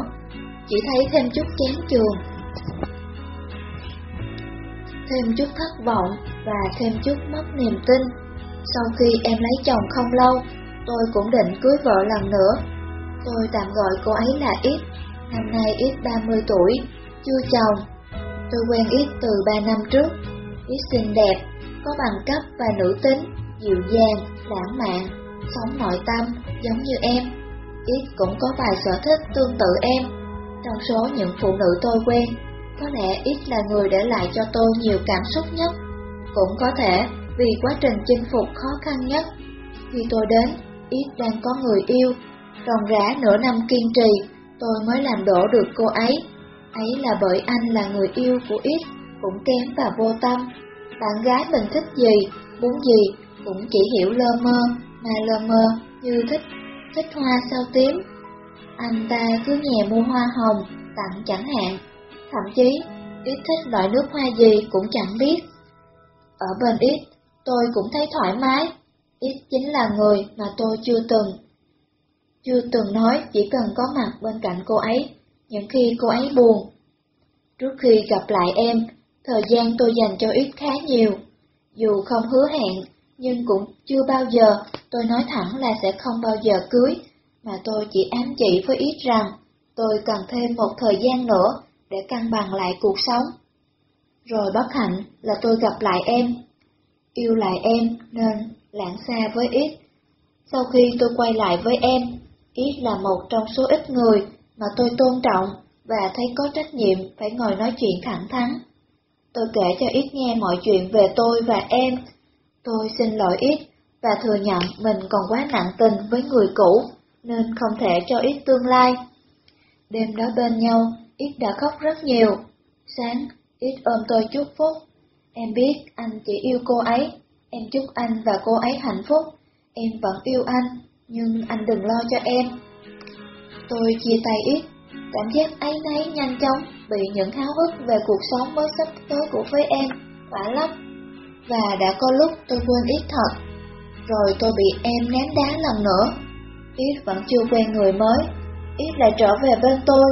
chỉ thấy thêm chút chán trường, thêm chút thất vọng và thêm chút mất niềm tin. Sau khi em lấy chồng không lâu, tôi cũng định cưới vợ lần nữa. Tôi tạm gọi cô ấy là Ít, năm nay Ít 30 tuổi, chưa chồng. Tôi quen Ít từ 3 năm trước. Ít xinh đẹp, có bằng cấp và nữ tính, dịu dàng, lãng mạn, sống nội tâm, giống như em. Ít cũng có vài sở thích tương tự em. Trong số những phụ nữ tôi quen, có lẽ Ít là người để lại cho tôi nhiều cảm xúc nhất. Cũng có thể vì quá trình chinh phục khó khăn nhất. Khi tôi đến, Ít đang có người yêu, còn rã nửa năm kiên trì, tôi mới làm đổ được cô ấy. Ấy là bởi anh là người yêu của Ít, cũng kém và vô tâm. Bạn gái mình thích gì, muốn gì, cũng chỉ hiểu lơ mơ, mà lơ mơ như thích, thích hoa sao tím. Anh ta cứ nhè mua hoa hồng, tặng chẳng hạn. Thậm chí, Ít thích loại nước hoa gì cũng chẳng biết. Ở bên Ít, tôi cũng thấy thoải mái. Ít chính là người mà tôi chưa từng. Chưa từng nói chỉ cần có mặt bên cạnh cô ấy, những khi cô ấy buồn. Trước khi gặp lại em, thời gian tôi dành cho Ít khá nhiều. Dù không hứa hẹn, nhưng cũng chưa bao giờ tôi nói thẳng là sẽ không bao giờ cưới, mà tôi chỉ ám chỉ với Ít rằng tôi cần thêm một thời gian nữa để cân bằng lại cuộc sống. Rồi bất hạnh là tôi gặp lại em, yêu lại em nên lãng xa với ít. Sau khi tôi quay lại với em, ít là một trong số ít người mà tôi tôn trọng và thấy có trách nhiệm phải ngồi nói chuyện thẳng thắn. Tôi kể cho ít nghe mọi chuyện về tôi và em. Tôi xin lỗi ít và thừa nhận mình còn quá nặng tình với người cũ nên không thể cho ít tương lai. Đêm đó bên nhau, ít đã khóc rất nhiều. Sáng, ít ôm tôi chúc phúc. Em biết anh chỉ yêu cô ấy, em chúc anh và cô ấy hạnh phúc. Em vẫn yêu anh, nhưng anh đừng lo cho em. Tôi chia tay ít, cảm giác ấy nấy nhanh chóng bị những háo hức về cuộc sống mới sắp tới của với em, quả lắm. Và đã có lúc tôi quên ít thật, rồi tôi bị em ném đá lần nữa. Ít vẫn chưa quen người mới, ít lại trở về bên tôi.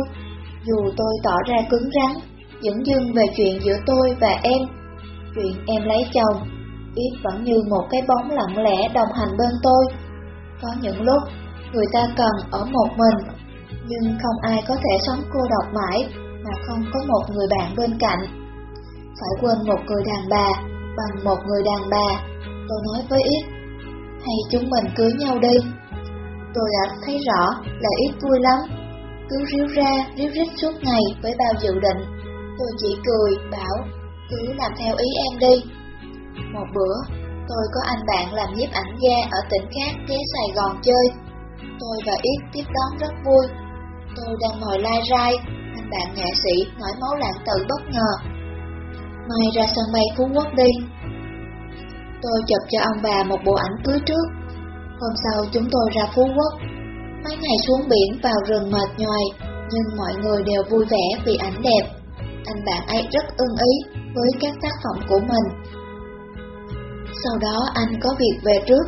Dù tôi tỏ ra cứng rắn, dững dưng về chuyện giữa tôi và em, chuyện em lấy chồng, ít vẫn như một cái bóng lặng lẽ đồng hành bên tôi. Có những lúc, người ta cần ở một mình, nhưng không ai có thể sống cô độc mãi mà không có một người bạn bên cạnh. Phải quên một người đàn bà bằng một người đàn bà, tôi nói với ít, hay chúng mình cưới nhau đi. Tôi đã thấy rõ là ít vui lắm, cứ ríu ra, ríu rít suốt ngày với bao dự định. Tôi chỉ cười, bảo, cứ làm theo ý em đi. Một bữa, tôi có anh bạn làm nhiếp ảnh gia ở tỉnh khác ghé Sài Gòn chơi. Tôi và Ít tiếp đón rất vui. Tôi đang ngồi lai rai, anh bạn nghệ sĩ nổi máu lạng tự bất ngờ. Mai ra sân bay Phú Quốc đi. Tôi chụp cho ông bà một bộ ảnh cưới trước. Hôm sau chúng tôi ra Phú Quốc. Mấy ngày xuống biển vào rừng mệt nhoài, nhưng mọi người đều vui vẻ vì ảnh đẹp. Anh bạn ấy rất ưng ý với các tác phẩm của mình. Sau đó anh có việc về trước,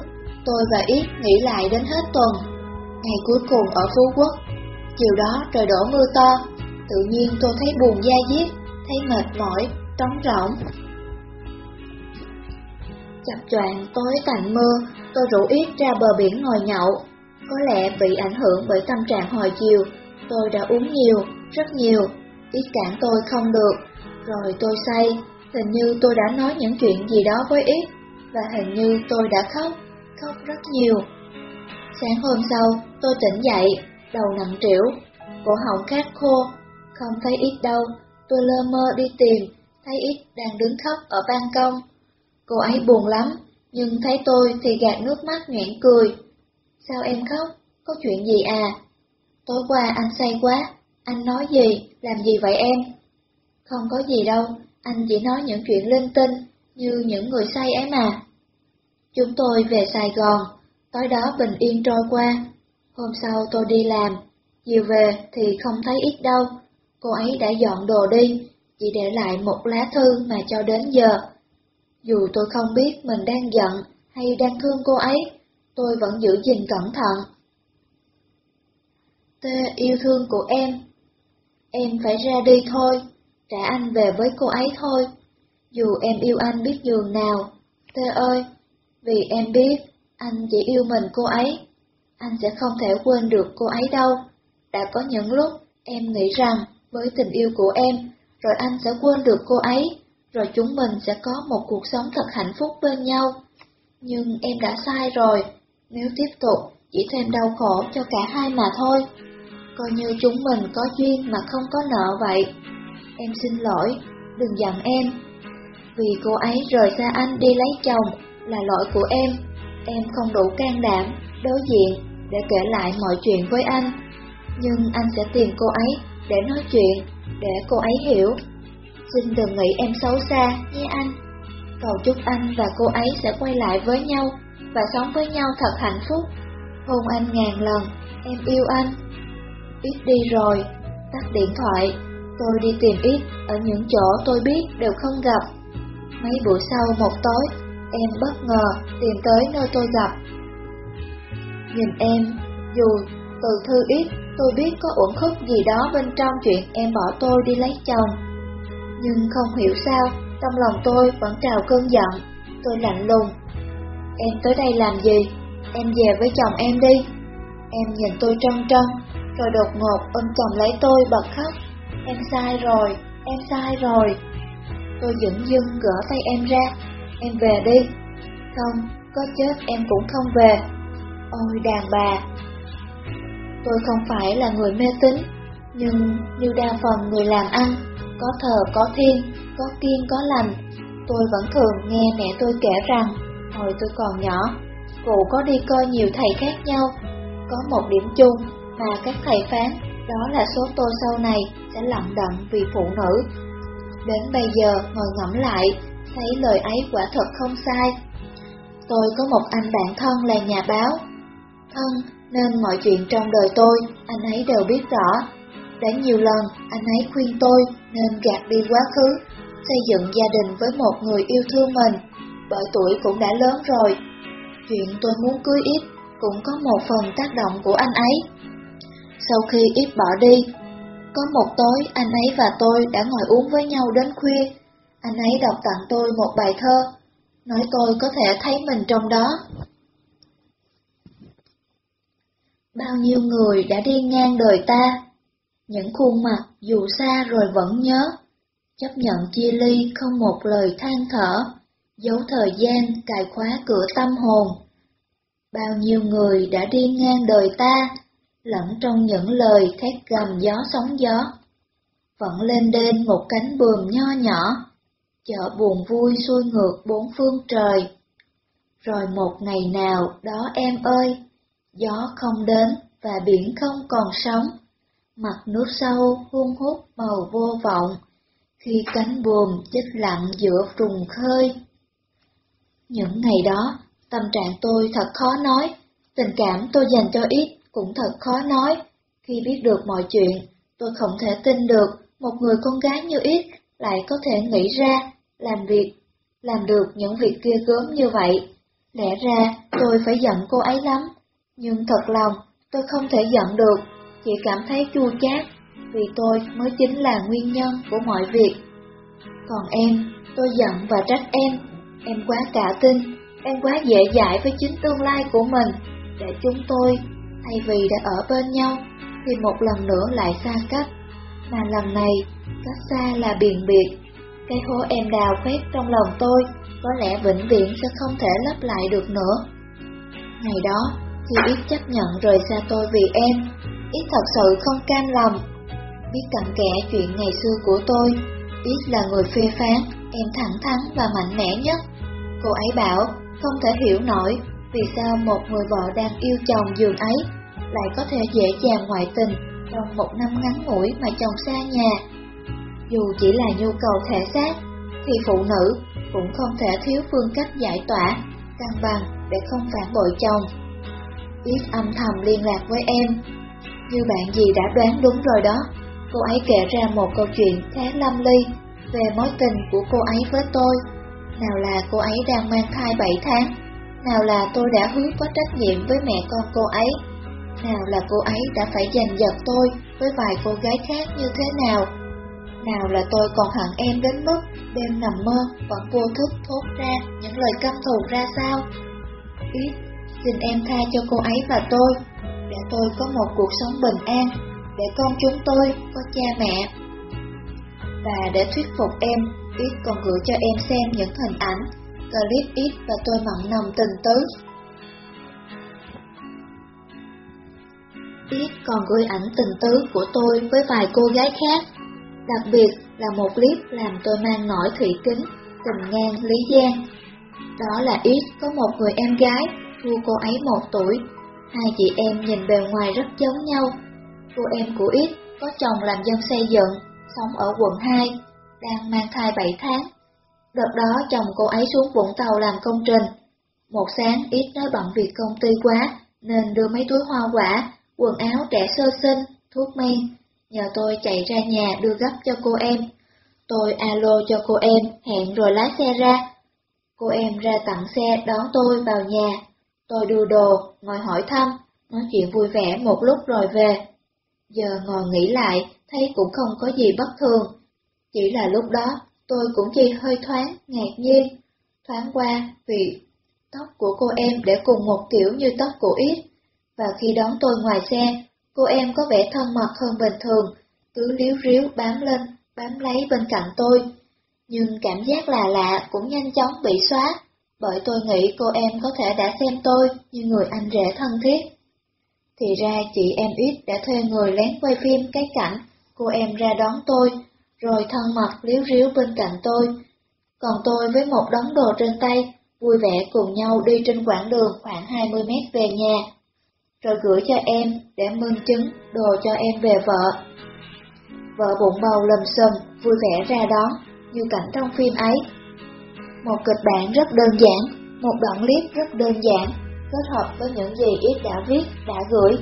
tôi và Ít nghỉ lại đến hết tuần. Ngày cuối cùng ở Phú Quốc, chiều đó trời đổ mưa to, tự nhiên tôi thấy buồn da diết, thấy mệt mỏi, trống rỗng. Chập choạng tối tạnh mưa, tôi rủ Ít ra bờ biển ngồi nhậu. Có lẽ bị ảnh hưởng bởi tâm trạng hồi chiều, tôi đã uống nhiều, rất nhiều, Ít cản tôi không được, rồi tôi say, hình như tôi đã nói những chuyện gì đó với Ít và hình như tôi đã khóc, khóc rất nhiều. Sáng hôm sau, tôi tỉnh dậy, đầu nặng trĩu, cổ họng khát khô, không thấy ít đâu, tôi lơ mơ đi tìm, thấy ít đang đứng khóc ở ban công. Cô ấy buồn lắm, nhưng thấy tôi thì gạt nước mắt nhoẻn cười. Sao em khóc? Có chuyện gì à? Tối qua anh say quá, anh nói gì, làm gì vậy em? Không có gì đâu, anh chỉ nói những chuyện linh tinh, như những người say ấy mà. Chúng tôi về Sài Gòn, tối đó bình yên trôi qua. Hôm sau tôi đi làm, Chiều về thì không thấy ít đâu, cô ấy đã dọn đồ đi, chỉ để lại một lá thư mà cho đến giờ. Dù tôi không biết mình đang giận hay đang thương cô ấy, tôi vẫn giữ gìn cẩn thận. Tê yêu thương của em. Em phải ra đi thôi, trả anh về với cô ấy thôi. Dù em yêu anh biết nhường nào, Tê ơi, vì em biết anh chỉ yêu mình cô ấy, anh sẽ không thể quên được cô ấy đâu. Đã có những lúc em nghĩ rằng với tình yêu của em, rồi anh sẽ quên được cô ấy, rồi chúng mình sẽ có một cuộc sống thật hạnh phúc bên nhau. Nhưng em đã sai rồi, nếu tiếp tục chỉ thêm đau khổ cho cả hai mà thôi. Coi như chúng mình có duyên mà không có nợ vậy. Em xin lỗi, đừng giận em. Vì cô ấy rời xa anh đi lấy chồng là lỗi của em. Em không đủ can đảm, đối diện để kể lại mọi chuyện với anh. Nhưng anh sẽ tìm cô ấy để nói chuyện, để cô ấy hiểu. Xin đừng nghĩ em xấu xa nhé anh. Cầu chúc anh và cô ấy sẽ quay lại với nhau và sống với nhau thật hạnh phúc. Hôn anh ngàn lần, em yêu anh. Ít đi rồi, tắt điện thoại, tôi đi tìm ít ở những chỗ tôi biết đều không gặp. Mấy buổi sau một tối, em bất ngờ tìm tới nơi tôi gặp. Nhìn em, dù từ thư ít tôi biết có uẩn khúc gì đó bên trong chuyện em bỏ tôi đi lấy chồng. Nhưng không hiểu sao, trong lòng tôi vẫn trào cơn giận, tôi lạnh lùng. Em tới đây làm gì? Em về với chồng em đi. Em nhìn tôi trân trân, rồi đột ngột ôm chồng lấy tôi bật khóc. Em sai rồi, em sai rồi. Tôi dững dưng gỡ tay em ra, em về đi. Không, có chết em cũng không về. Ôi đàn bà! Tôi không phải là người mê tín, nhưng như đa phần người làm ăn, có thờ có thiên, có kiên có lành. Tôi vẫn thường nghe mẹ tôi kể rằng, hồi tôi còn nhỏ, cụ có đi coi nhiều thầy khác nhau. Có một điểm chung mà các thầy phán, đó là số tôi sau này sẽ lặng đặng vì phụ nữ. Đến bây giờ ngồi ngẫm lại, thấy lời ấy quả thật không sai. Tôi có một anh bạn thân là nhà báo. Thân nên mọi chuyện trong đời tôi, anh ấy đều biết rõ. Đã nhiều lần, anh ấy khuyên tôi nên gạt đi quá khứ, xây dựng gia đình với một người yêu thương mình, bởi tuổi cũng đã lớn rồi. Chuyện tôi muốn cưới ít cũng có một phần tác động của anh ấy. Sau khi ít bỏ đi, có một tối anh ấy và tôi đã ngồi uống với nhau đến khuya. Anh ấy đọc tặng tôi một bài thơ, nói tôi có thể thấy mình trong đó. Bao nhiêu người đã đi ngang đời ta, những khuôn mặt dù xa rồi vẫn nhớ, chấp nhận chia ly không một lời than thở, giấu thời gian cài khóa cửa tâm hồn. Bao nhiêu người đã đi ngang đời ta, lẫn trong những lời thét gầm gió sóng gió. Vẫn lên đên một cánh bườm nho nhỏ, chợ buồn vui xuôi ngược bốn phương trời. Rồi một ngày nào đó em ơi, gió không đến và biển không còn sóng, mặt nước sâu hun hút màu vô vọng, khi cánh buồm chết lặng giữa trùng khơi. Những ngày đó, tâm trạng tôi thật khó nói, tình cảm tôi dành cho ít cũng thật khó nói. Khi biết được mọi chuyện, tôi không thể tin được một người con gái như ít lại có thể nghĩ ra, làm việc, làm được những việc kia gớm như vậy. Lẽ ra tôi phải giận cô ấy lắm, nhưng thật lòng tôi không thể giận được, chỉ cảm thấy chua chát, vì tôi mới chính là nguyên nhân của mọi việc. Còn em, tôi giận và trách em, em quá cả tin, em quá dễ dãi với chính tương lai của mình, để chúng tôi, thay vì đã ở bên nhau, thì một lần nữa lại xa cách. Mà lần này, cách xa là biển biệt, cái hố em đào khoét trong lòng tôi, có lẽ vĩnh viễn sẽ không thể lấp lại được nữa. Ngày đó, khi ít chấp nhận rời xa tôi vì em, ít thật sự không cam lòng. Biết cặn kẽ chuyện ngày xưa của tôi, ít là người phê phán, em thẳng thắn và mạnh mẽ nhất. Cô ấy bảo không thể hiểu nổi vì sao một người vợ đang yêu chồng giường ấy lại có thể dễ dàng ngoại tình trong một năm ngắn ngủi mà chồng xa nhà. Dù chỉ là nhu cầu thể xác, thì phụ nữ cũng không thể thiếu phương cách giải tỏa, cân bằng để không phản bội chồng. Ít âm thầm liên lạc với em. Như bạn gì đã đoán đúng rồi đó, cô ấy kể ra một câu chuyện khá lâm ly về mối tình của cô ấy với tôi. Nào là cô ấy đang mang thai 7 tháng, nào là tôi đã hứa có trách nhiệm với mẹ con cô ấy, nào là cô ấy đã phải giành giật tôi với vài cô gái khác như thế nào. Nào là tôi còn hận em đến mức đêm nằm mơ vẫn vô thức thốt ra những lời căm thù ra sao. Ít, xin em tha cho cô ấy và tôi, để tôi có một cuộc sống bình an, để con chúng tôi có cha mẹ. Và để thuyết phục em, Ít còn gửi cho em xem những hình ảnh, clip Ít và tôi mặn nồng tình tứ. Ít còn gửi ảnh tình tứ của tôi với vài cô gái khác, đặc biệt là một clip làm tôi mang nổi thủy kính, tình ngang Lý Giang. Đó là Ít có một người em gái, thua cô ấy một tuổi, hai chị em nhìn bề ngoài rất giống nhau. Cô em của Ít có chồng làm dân xây dựng, sống ở quận 2, đang mang thai 7 tháng. Đợt đó chồng cô ấy xuống Vũng Tàu làm công trình. Một sáng ít nói bận việc công ty quá, nên đưa mấy túi hoa quả, quần áo trẻ sơ sinh, thuốc men, nhờ tôi chạy ra nhà đưa gấp cho cô em. Tôi alo cho cô em, hẹn rồi lái xe ra. Cô em ra tặng xe đón tôi vào nhà. Tôi đưa đồ, ngồi hỏi thăm, nói chuyện vui vẻ một lúc rồi về. Giờ ngồi nghĩ lại, thấy cũng không có gì bất thường. Chỉ là lúc đó, tôi cũng chỉ hơi thoáng, ngạc nhiên. Thoáng qua vì tóc của cô em để cùng một kiểu như tóc của ít. Và khi đón tôi ngoài xe, cô em có vẻ thân mật hơn bình thường, cứ liếu riếu bám lên, bám lấy bên cạnh tôi. Nhưng cảm giác là lạ cũng nhanh chóng bị xóa, bởi tôi nghĩ cô em có thể đã xem tôi như người anh rể thân thiết. Thì ra chị em ít đã thuê người lén quay phim cái cảnh cô em ra đón tôi, rồi thân mật liếu riếu bên cạnh tôi. Còn tôi với một đống đồ trên tay, vui vẻ cùng nhau đi trên quãng đường khoảng 20 mét về nhà, rồi gửi cho em để mừng chứng đồ cho em về vợ. Vợ bụng bầu lầm xùm, vui vẻ ra đón, như cảnh trong phim ấy. Một kịch bản rất đơn giản, một đoạn clip rất đơn giản, kết hợp với những gì ít đã viết, đã gửi.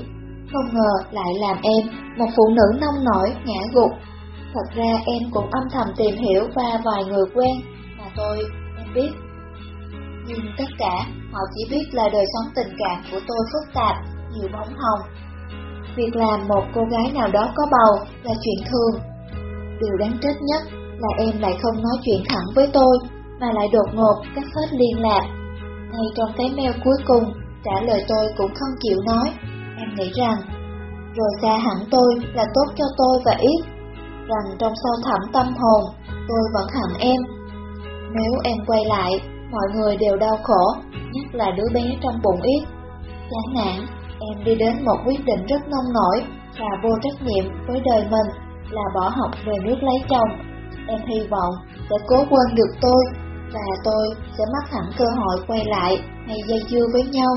Không ngờ lại làm em, một phụ nữ nông nổi, ngã gục. Thật ra em cũng âm thầm tìm hiểu qua vài người quen mà tôi em biết. Nhưng tất cả, họ chỉ biết là đời sống tình cảm của tôi phức tạp, nhiều bóng hồng. Việc làm một cô gái nào đó có bầu là chuyện thường. Điều đáng trách nhất là em lại không nói chuyện thẳng với tôi, mà lại đột ngột cắt hết liên lạc. Ngay trong cái mail cuối cùng, trả lời tôi cũng không chịu nói. Em nghĩ rằng, rồi xa hẳn tôi là tốt cho tôi và ít, rằng trong sâu thẳm tâm hồn, tôi vẫn hận em. Nếu em quay lại, mọi người đều đau khổ, nhất là đứa bé trong bụng ít. Chán nản, em đi đến một quyết định rất nông nổi và vô trách nhiệm với đời mình là bỏ học về nước lấy chồng. Em hy vọng sẽ cố quên được tôi và tôi sẽ mất hẳn cơ hội quay lại hay dây dưa với nhau.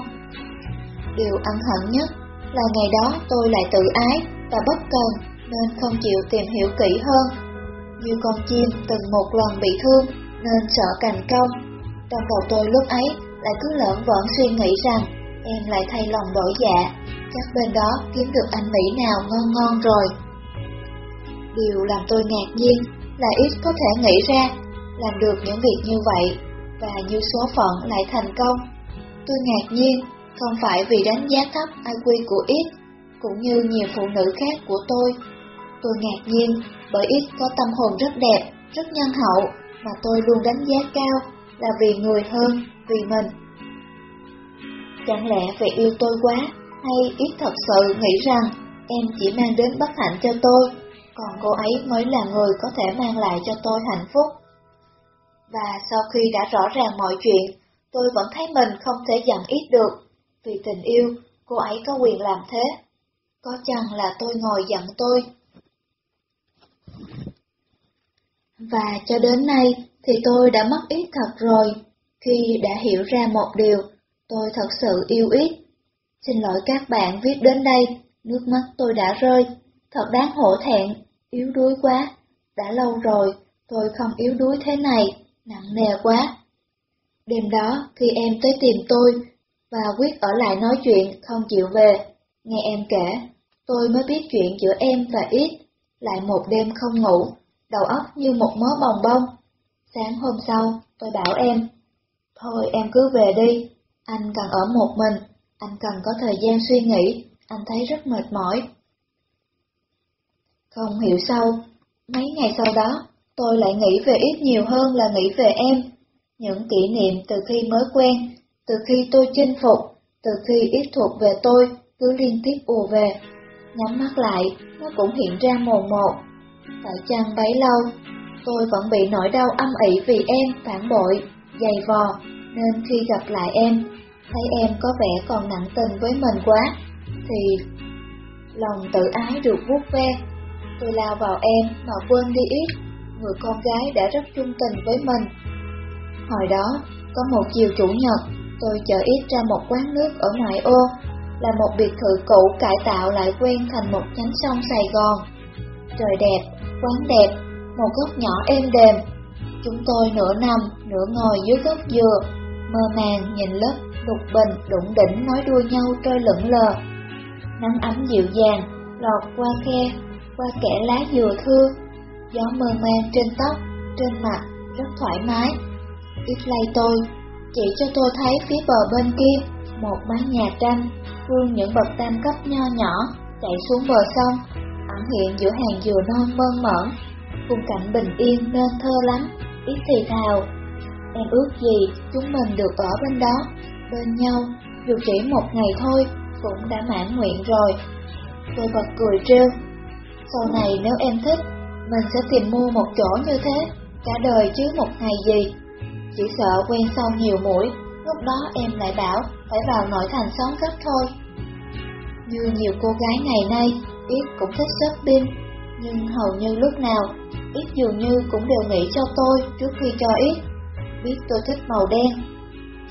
Điều ân hận nhất là ngày đó tôi lại tự ái và bất cần nên không chịu tìm hiểu kỹ hơn. Như con chim từng một lần bị thương nên sợ cành công. Trong đầu tôi lúc ấy lại cứ lợn vẫn suy nghĩ rằng em lại thay lòng đổi dạ, chắc bên đó kiếm được anh Mỹ nào ngon ngon rồi. Điều làm tôi ngạc nhiên là ít có thể nghĩ ra làm được những việc như vậy và như số phận lại thành công. Tôi ngạc nhiên không phải vì đánh giá thấp IQ của ít, cũng như nhiều phụ nữ khác của tôi. Tôi ngạc nhiên bởi ít có tâm hồn rất đẹp, rất nhân hậu mà tôi luôn đánh giá cao là vì người hơn, vì mình. Chẳng lẽ vì yêu tôi quá, hay ít thật sự nghĩ rằng em chỉ mang đến bất hạnh cho tôi, còn cô ấy mới là người có thể mang lại cho tôi hạnh phúc. Và sau khi đã rõ ràng mọi chuyện, tôi vẫn thấy mình không thể giận ít được, vì tình yêu, cô ấy có quyền làm thế. Có chăng là tôi ngồi giận tôi? Và cho đến nay thì tôi đã mất ít thật rồi, khi đã hiểu ra một điều, tôi thật sự yêu ít. Xin lỗi các bạn viết đến đây, nước mắt tôi đã rơi, thật đáng hổ thẹn, yếu đuối quá. Đã lâu rồi, tôi không yếu đuối thế này, nặng nề quá. Đêm đó, khi em tới tìm tôi, và quyết ở lại nói chuyện, không chịu về, nghe em kể, tôi mới biết chuyện giữa em và Ít, lại một đêm không ngủ, đầu óc như một mớ bồng bông. Sáng hôm sau, tôi bảo em, thôi em cứ về đi, anh cần ở một mình, anh cần có thời gian suy nghĩ, anh thấy rất mệt mỏi. Không hiểu sao, mấy ngày sau đó, tôi lại nghĩ về ít nhiều hơn là nghĩ về em. Những kỷ niệm từ khi mới quen, từ khi tôi chinh phục, từ khi ít thuộc về tôi, cứ liên tiếp ùa về. Nhắm mắt lại, nó cũng hiện ra mồn một. Phải chăng bấy lâu, tôi vẫn bị nỗi đau âm ỉ vì em phản bội, dày vò, nên khi gặp lại em, thấy em có vẻ còn nặng tình với mình quá, thì lòng tự ái được vuốt ve. Tôi lao vào em mà quên đi ít, người con gái đã rất trung tình với mình. Hồi đó, có một chiều chủ nhật, tôi chở ít ra một quán nước ở ngoại ô, là một biệt thự cũ cải tạo lại quen thành một nhánh sông Sài Gòn. Trời đẹp, quán đẹp, một góc nhỏ êm đềm. Chúng tôi nửa nằm, nửa ngồi dưới gốc dừa, mơ màng nhìn lớp lục bình đụng đỉnh nói đua nhau trôi lững lờ. Nắng ấm dịu dàng, lọt qua khe, qua kẽ lá dừa thưa, gió mơ man trên tóc, trên mặt, rất thoải mái. Ít lay tôi, chỉ cho tôi thấy phía bờ bên kia, một mái nhà tranh, vương những bậc tam cấp nho nhỏ, chạy xuống bờ sông, ẩn hiện giữa hàng dừa non mơn mởn, khung cảnh bình yên nên thơ lắm, ít thì thào. Em ước gì chúng mình được ở bên đó, bên nhau, dù chỉ một ngày thôi, cũng đã mãn nguyện rồi. Tôi bật cười trêu. Sau này nếu em thích, mình sẽ tìm mua một chỗ như thế, cả đời chứ một ngày gì. Chỉ sợ quen sau nhiều mũi, lúc đó em lại bảo phải vào nội thành sống gấp thôi. Như nhiều cô gái ngày nay, ít cũng thích shopping, nhưng hầu như lúc nào, ít dường như cũng đều nghĩ cho tôi trước khi cho ít. Biết tôi thích màu đen.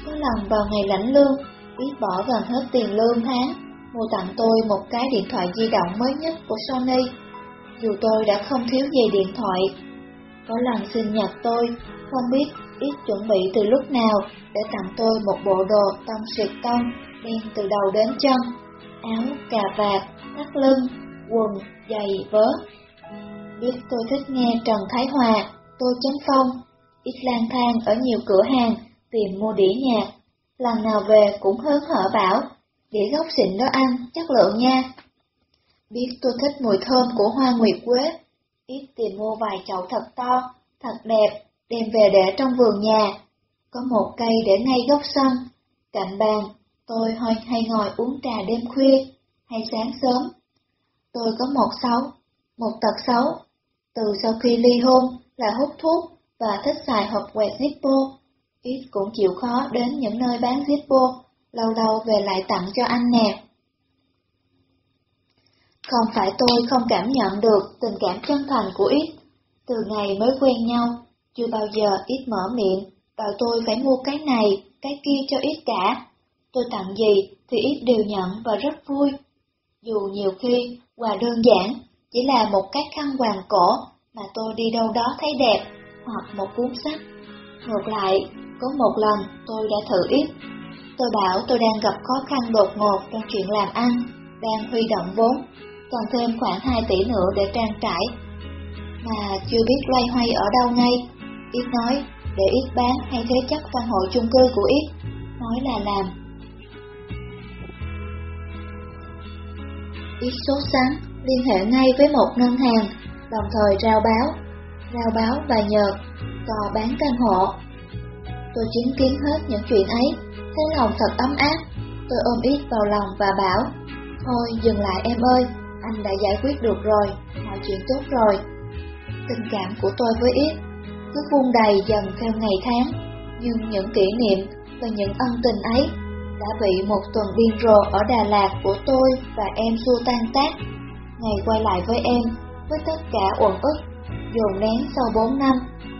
Có lần vào ngày lãnh lương, ít bỏ gần hết tiền lương tháng, mua tặng tôi một cái điện thoại di động mới nhất của Sony. Dù tôi đã không thiếu gì điện thoại. Có lần sinh nhật tôi, không biết ít chuẩn bị từ lúc nào để tặng tôi một bộ đồ tông xịt tông, đen từ đầu đến chân, áo, cà vạt, thắt lưng, quần, giày, vớ. Biết tôi thích nghe Trần Thái Hòa, tôi chấm Phong, ít lang thang ở nhiều cửa hàng tìm mua đĩa nhạc. Lần nào về cũng hớn hở bảo, đĩa gốc xịn đó anh, chất lượng nha. Biết tôi thích mùi thơm của hoa nguyệt quế, ít tìm mua vài chậu thật to, thật đẹp, đem về để trong vườn nhà. Có một cây để ngay gốc sân, cạnh bàn, tôi hay ngồi uống trà đêm khuya, hay sáng sớm. Tôi có một xấu, một tật xấu. Từ sau khi ly hôn là hút thuốc và thích xài hộp quẹt Zippo. Ít cũng chịu khó đến những nơi bán Zippo, lâu lâu về lại tặng cho anh nè. Không phải tôi không cảm nhận được tình cảm chân thành của ít. Từ ngày mới quen nhau, chưa bao giờ ít mở miệng, bảo tôi phải mua cái này, cái kia cho ít cả. Tôi tặng gì thì ít đều nhận và rất vui. Dù nhiều khi quà đơn giản, chỉ là một cái khăn hoàng cổ mà tôi đi đâu đó thấy đẹp, hoặc một cuốn sách. Ngược lại, có một lần tôi đã thử ít. Tôi bảo tôi đang gặp khó khăn đột ngột trong chuyện làm ăn, đang huy động vốn, còn thêm khoảng 2 tỷ nữa để trang trải. Mà chưa biết loay hoay ở đâu ngay, ít nói để ít bán hay thế chấp căn hộ chung cư của ít, nói là làm. Ít sốt sắng, liên hệ ngay với một ngân hàng, đồng thời rao báo, rao báo và nhờ, cò bán căn hộ. Tôi chứng kiến hết những chuyện ấy, thấy lòng thật ấm áp, tôi ôm ít vào lòng và bảo, thôi dừng lại em ơi, anh đã giải quyết được rồi, mọi chuyện tốt rồi. Tình cảm của tôi với ít cứ vun đầy dần theo ngày tháng, nhưng những kỷ niệm và những ân tình ấy đã bị một tuần điên rồ ở Đà Lạt của tôi và em xua tan tác. Ngày quay lại với em, với tất cả uẩn ức, dồn nén sau 4 năm,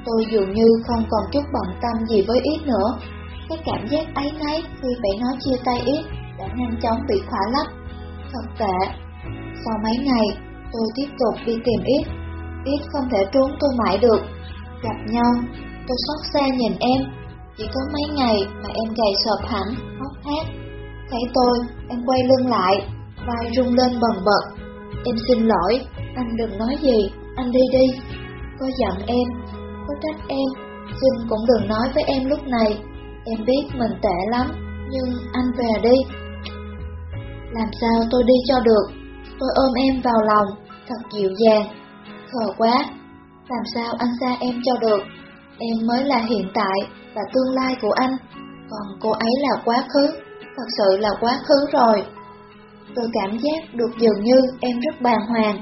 tôi dường như không còn chút bận tâm gì với ít nữa. Cái cảm giác ấy nấy khi phải nói chia tay ít đã nhanh chóng bị khỏa lấp. Thật tệ. Sau mấy ngày, tôi tiếp tục đi tìm ít. Ít không thể trốn tôi mãi được. Gặp nhau, tôi xót xa nhìn em. Chỉ có mấy ngày mà em gầy sợp hẳn, hốc hác. Thấy tôi, em quay lưng lại, vai rung lên bần bật, em xin lỗi, anh đừng nói gì, anh đi đi. Có giận em, có trách em, xin cũng đừng nói với em lúc này. Em biết mình tệ lắm, nhưng anh về đi. Làm sao tôi đi cho được? Tôi ôm em vào lòng, thật dịu dàng. Khờ quá, làm sao anh xa em cho được? Em mới là hiện tại và tương lai của anh, còn cô ấy là quá khứ, thật sự là quá khứ rồi. Tôi cảm giác được dường như em rất bàng hoàng,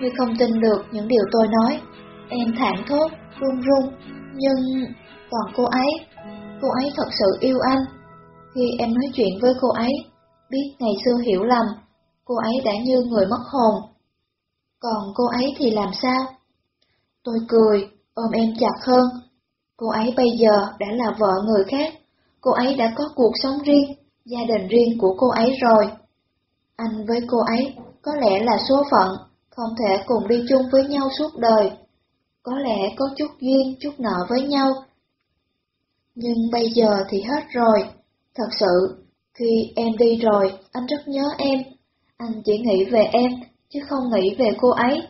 như không tin được những điều tôi nói. Em thản thốt, run run, nhưng còn cô ấy, cô ấy thật sự yêu anh. Khi em nói chuyện với cô ấy, biết ngày xưa hiểu lầm, cô ấy đã như người mất hồn. Còn cô ấy thì làm sao? Tôi cười, ôm em chặt hơn. Cô ấy bây giờ đã là vợ người khác, cô ấy đã có cuộc sống riêng, gia đình riêng của cô ấy rồi. Anh với cô ấy có lẽ là số phận, không thể cùng đi chung với nhau suốt đời. Có lẽ có chút duyên, chút nợ với nhau. Nhưng bây giờ thì hết rồi. Thật sự, khi em đi rồi, anh rất nhớ em. Anh chỉ nghĩ về em, chứ không nghĩ về cô ấy.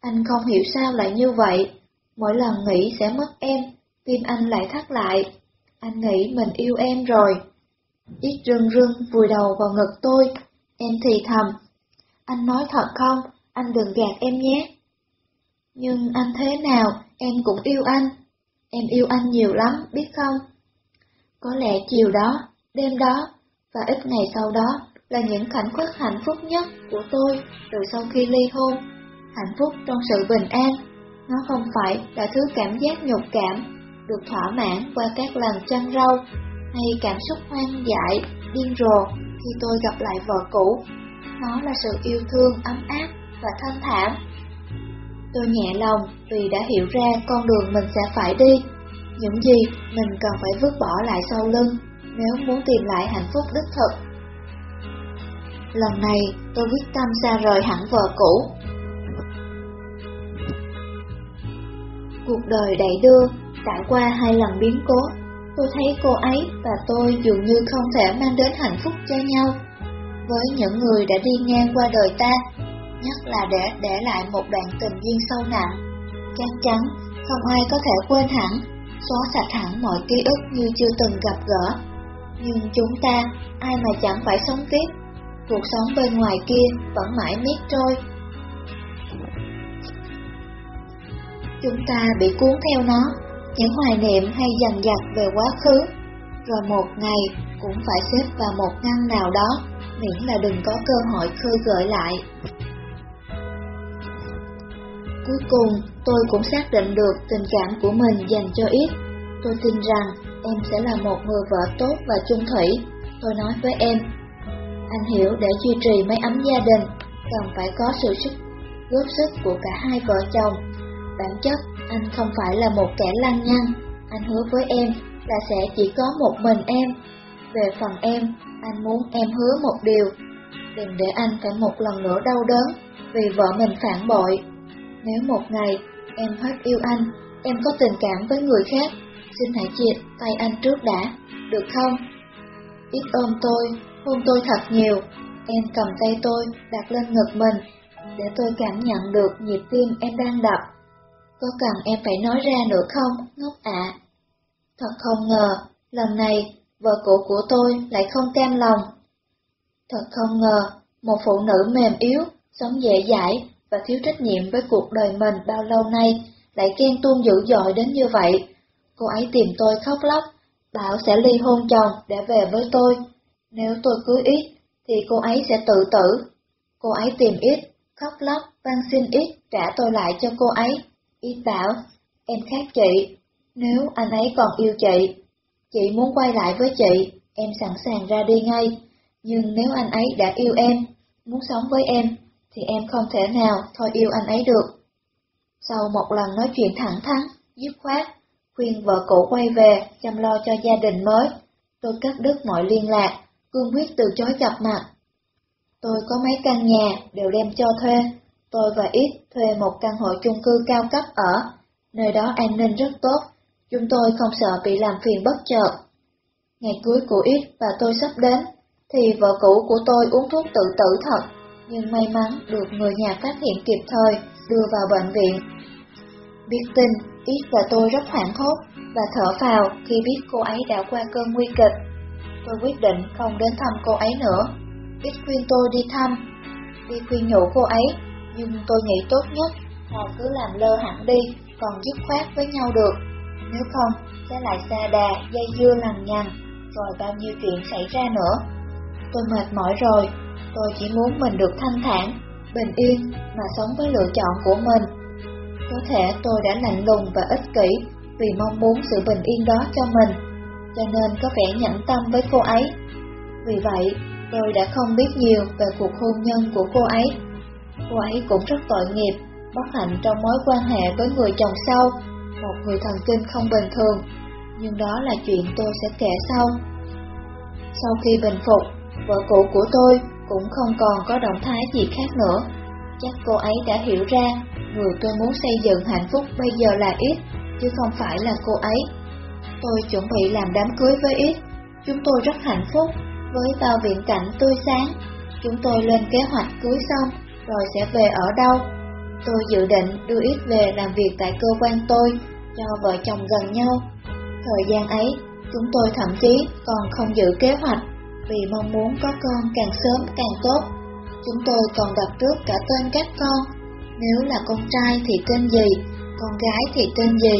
Anh không hiểu sao lại như vậy. Mỗi lần nghĩ sẽ mất em, tim anh lại thắt lại. Anh nghĩ mình yêu em rồi. Ít rưng rưng vùi đầu vào ngực tôi, Em thì thầm, anh nói thật không, anh đừng gạt em nhé. Nhưng anh thế nào, em cũng yêu anh. Em yêu anh nhiều lắm, biết không? Có lẽ chiều đó, đêm đó, và ít ngày sau đó là những khoảnh khắc hạnh phúc nhất của tôi từ sau khi ly hôn. Hạnh phúc trong sự bình an, nó không phải là thứ cảm giác nhục cảm, được thỏa mãn qua các lần chăn râu hay cảm xúc hoang dại, điên rồ khi tôi gặp lại vợ cũ. Nó là sự yêu thương ấm áp và thanh thản. Tôi nhẹ lòng vì đã hiểu ra con đường mình sẽ phải đi, những gì mình cần phải vứt bỏ lại sau lưng nếu muốn tìm lại hạnh phúc đích thực. Lần này tôi quyết tâm xa rời hẳn vợ cũ. Cuộc đời đẩy đưa, trải qua hai lần biến cố tôi thấy cô ấy và tôi dường như không thể mang đến hạnh phúc cho nhau. Với những người đã đi ngang qua đời ta, nhất là để để lại một đoạn tình duyên sâu nặng, chắc chắn không ai có thể quên hẳn, xóa sạch hẳn mọi ký ức như chưa từng gặp gỡ. Nhưng chúng ta, ai mà chẳng phải sống tiếp, cuộc sống bên ngoài kia vẫn mãi miết trôi. Chúng ta bị cuốn theo nó, những hoài niệm hay dằn dặt về quá khứ, rồi một ngày cũng phải xếp vào một ngăn nào đó, miễn là đừng có cơ hội khơi gợi lại. Cuối cùng, tôi cũng xác định được tình cảm của mình dành cho Ít. Tôi tin rằng em sẽ là một người vợ tốt và chung thủy. Tôi nói với em, anh hiểu để duy trì mấy ấm gia đình, cần phải có sự sức góp sức của cả hai vợ chồng. Bản chất anh không phải là một kẻ lăng nhăng, anh hứa với em là sẽ chỉ có một mình em. Về phần em, anh muốn em hứa một điều, đừng để anh phải một lần nữa đau đớn vì vợ mình phản bội. Nếu một ngày em hết yêu anh, em có tình cảm với người khác, xin hãy chia tay anh trước đã, được không? Ít ôm tôi, hôn tôi thật nhiều, em cầm tay tôi đặt lên ngực mình, để tôi cảm nhận được nhịp tim em đang đập. Có cần em phải nói ra nữa không, ngốc ạ? Thật không ngờ, lần này, vợ cũ của tôi lại không cam lòng. Thật không ngờ, một phụ nữ mềm yếu, sống dễ dãi và thiếu trách nhiệm với cuộc đời mình bao lâu nay lại ghen tuông dữ dội đến như vậy. Cô ấy tìm tôi khóc lóc, bảo sẽ ly hôn chồng để về với tôi. Nếu tôi cưới ít, thì cô ấy sẽ tự tử. Cô ấy tìm ít, khóc lóc, van xin ít trả tôi lại cho cô ấy. Y bảo, em khác chị, nếu anh ấy còn yêu chị, chị muốn quay lại với chị, em sẵn sàng ra đi ngay. Nhưng nếu anh ấy đã yêu em, muốn sống với em, thì em không thể nào thôi yêu anh ấy được. Sau một lần nói chuyện thẳng thắn, dứt khoát, khuyên vợ cũ quay về, chăm lo cho gia đình mới, tôi cắt đứt mọi liên lạc, cương quyết từ chối gặp mặt. Tôi có mấy căn nhà đều đem cho thuê, Tôi và Ít thuê một căn hộ chung cư cao cấp ở, nơi đó an ninh rất tốt, chúng tôi không sợ bị làm phiền bất chợt. Ngày cuối của Ít và tôi sắp đến, thì vợ cũ của tôi uống thuốc tự tử thật. nhưng may mắn được người nhà phát hiện kịp thời, đưa vào bệnh viện. Biết tin, Ít và tôi rất hoảng hốt và thở vào khi biết cô ấy đã qua cơn nguy kịch. Tôi quyết định không đến thăm cô ấy nữa. Ít khuyên tôi đi thăm, đi khuyên nhủ cô ấy, nhưng tôi nghĩ tốt nhất là cứ làm lơ hẳn đi, còn dứt khoát với nhau được. Nếu không, sẽ lại xa đà, dây dưa lằng nhằng, rồi bao nhiêu chuyện xảy ra nữa. Tôi mệt mỏi rồi, tôi chỉ muốn mình được thanh thản, bình yên mà sống với lựa chọn của mình. Có thể tôi đã lạnh lùng và ích kỷ vì mong muốn sự bình yên đó cho mình, cho nên có vẻ nhẫn tâm với cô ấy. Vì vậy, tôi đã không biết nhiều về cuộc hôn nhân của cô ấy. Cô ấy cũng rất tội nghiệp, bất hạnh trong mối quan hệ với người chồng sau, một người thần kinh không bình thường, nhưng đó là chuyện tôi sẽ kể sau. Sau khi bình phục, vợ cũ của tôi cũng không còn có động thái gì khác nữa. Chắc cô ấy đã hiểu ra Người tôi muốn xây dựng hạnh phúc bây giờ là ít, chứ không phải là cô ấy. Tôi chuẩn bị làm đám cưới với ít. Chúng tôi rất hạnh phúc, với bao viễn cảnh tươi sáng. Chúng tôi lên kế hoạch cưới xong, rồi sẽ về ở đâu. Tôi dự định đưa ít về làm việc tại cơ quan tôi, cho vợ chồng gần nhau. Thời gian ấy, chúng tôi thậm chí còn không giữ kế hoạch, vì mong muốn có con càng sớm càng tốt. Chúng tôi còn đặt trước cả tên các con nếu là con trai thì tên gì, con gái thì tên gì.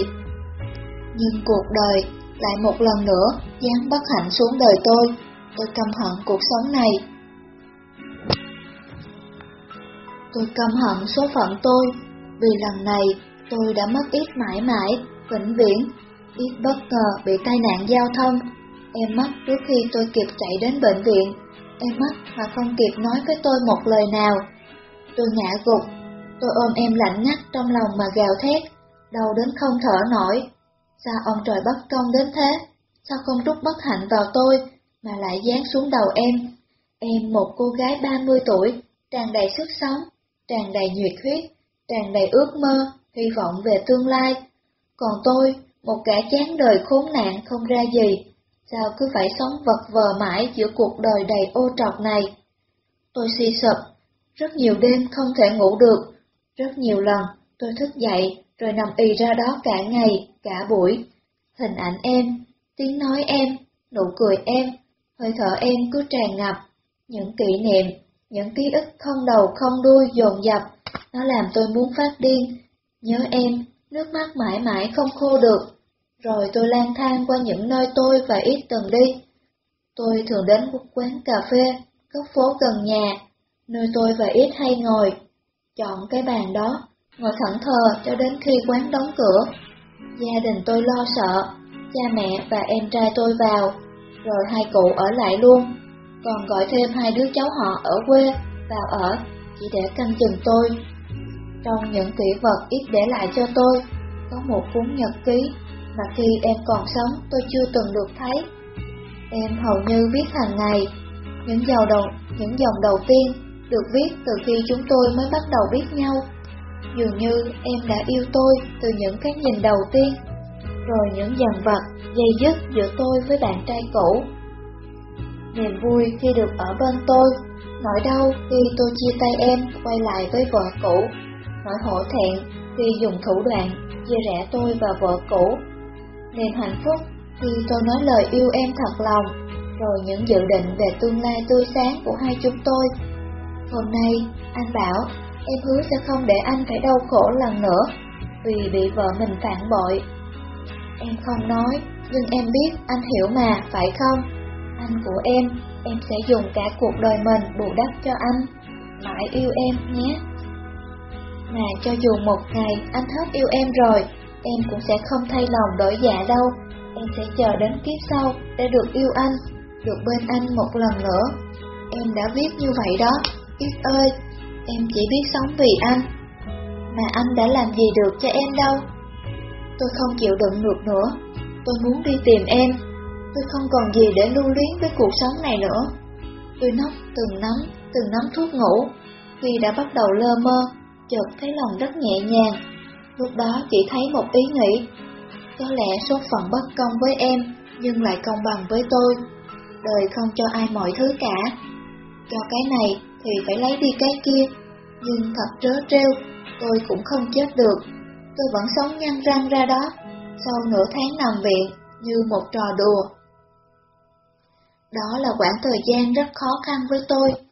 Nhưng cuộc đời lại một lần nữa dán bất hạnh xuống đời tôi, tôi căm hận cuộc sống này. Tôi căm hận số phận tôi, vì lần này tôi đã mất ít mãi mãi, vĩnh viễn, ít bất ngờ bị tai nạn giao thông. Em mất trước khi tôi kịp chạy đến bệnh viện, em mất mà không kịp nói với tôi một lời nào. Tôi ngã gục Tôi ôm em lạnh ngắt trong lòng mà gào thét, đau đến không thở nổi. Sao ông trời bất công đến thế? Sao không trút bất hạnh vào tôi, mà lại dán xuống đầu em? Em một cô gái 30 tuổi, tràn đầy sức sống, tràn đầy nhiệt huyết, tràn đầy ước mơ, hy vọng về tương lai. Còn tôi, một kẻ chán đời khốn nạn không ra gì, sao cứ phải sống vật vờ mãi giữa cuộc đời đầy ô trọc này? Tôi suy sụp, rất nhiều đêm không thể ngủ được, rất nhiều lần, tôi thức dậy, rồi nằm y ra đó cả ngày, cả buổi. Hình ảnh em, tiếng nói em, nụ cười em, hơi thở em cứ tràn ngập. Những kỷ niệm, những ký ức không đầu không đuôi dồn dập, nó làm tôi muốn phát điên. Nhớ em, nước mắt mãi mãi không khô được. Rồi tôi lang thang qua những nơi tôi và ít từng đi. Tôi thường đến một quán cà phê, góc phố gần nhà, nơi tôi và ít hay ngồi chọn cái bàn đó, ngồi thẫn thờ cho đến khi quán đóng cửa. Gia đình tôi lo sợ, cha mẹ và em trai tôi vào, rồi hai cụ ở lại luôn, còn gọi thêm hai đứa cháu họ ở quê vào ở, chỉ để canh chừng tôi. Trong những kỷ vật ít để lại cho tôi, có một cuốn nhật ký mà khi em còn sống tôi chưa từng được thấy. Em hầu như viết hàng ngày, những dòng đầu, những dòng đầu tiên được viết từ khi chúng tôi mới bắt đầu biết nhau. Dường như em đã yêu tôi từ những cái nhìn đầu tiên, rồi những dần vật dây dứt giữa tôi với bạn trai cũ. Niềm vui khi được ở bên tôi, nỗi đau khi tôi chia tay em quay lại với vợ cũ, nỗi hổ thẹn khi dùng thủ đoạn chia rẽ tôi và vợ cũ. Niềm hạnh phúc khi tôi nói lời yêu em thật lòng, rồi những dự định về tương lai tươi sáng của hai chúng tôi Hôm nay, anh bảo, em hứa sẽ không để anh phải đau khổ lần nữa, vì bị vợ mình phản bội. Em không nói, nhưng em biết anh hiểu mà, phải không? Anh của em, em sẽ dùng cả cuộc đời mình bù đắp cho anh. Mãi yêu em nhé. Mà cho dù một ngày anh hết yêu em rồi, em cũng sẽ không thay lòng đổi dạ đâu. Em sẽ chờ đến kiếp sau để được yêu anh, được bên anh một lần nữa. Em đã viết như vậy đó. Ít ơi, em chỉ biết sống vì anh. Mà anh đã làm gì được cho em đâu. Tôi không chịu đựng được nữa. Tôi muốn đi tìm em. Tôi không còn gì để lưu luyến với cuộc sống này nữa. Tôi nốc từng nắm, từng nắm thuốc ngủ. Khi đã bắt đầu lơ mơ, chợt thấy lòng rất nhẹ nhàng. Lúc đó chỉ thấy một ý nghĩ, có lẽ số phận bất công với em, nhưng lại công bằng với tôi. Đời không cho ai mọi thứ cả. Cho cái này thì phải lấy đi cái kia. Nhưng thật trớ trêu, tôi cũng không chết được. Tôi vẫn sống nhăn răng ra đó. Sau nửa tháng nằm viện, như một trò đùa, đó là khoảng thời gian rất khó khăn với tôi.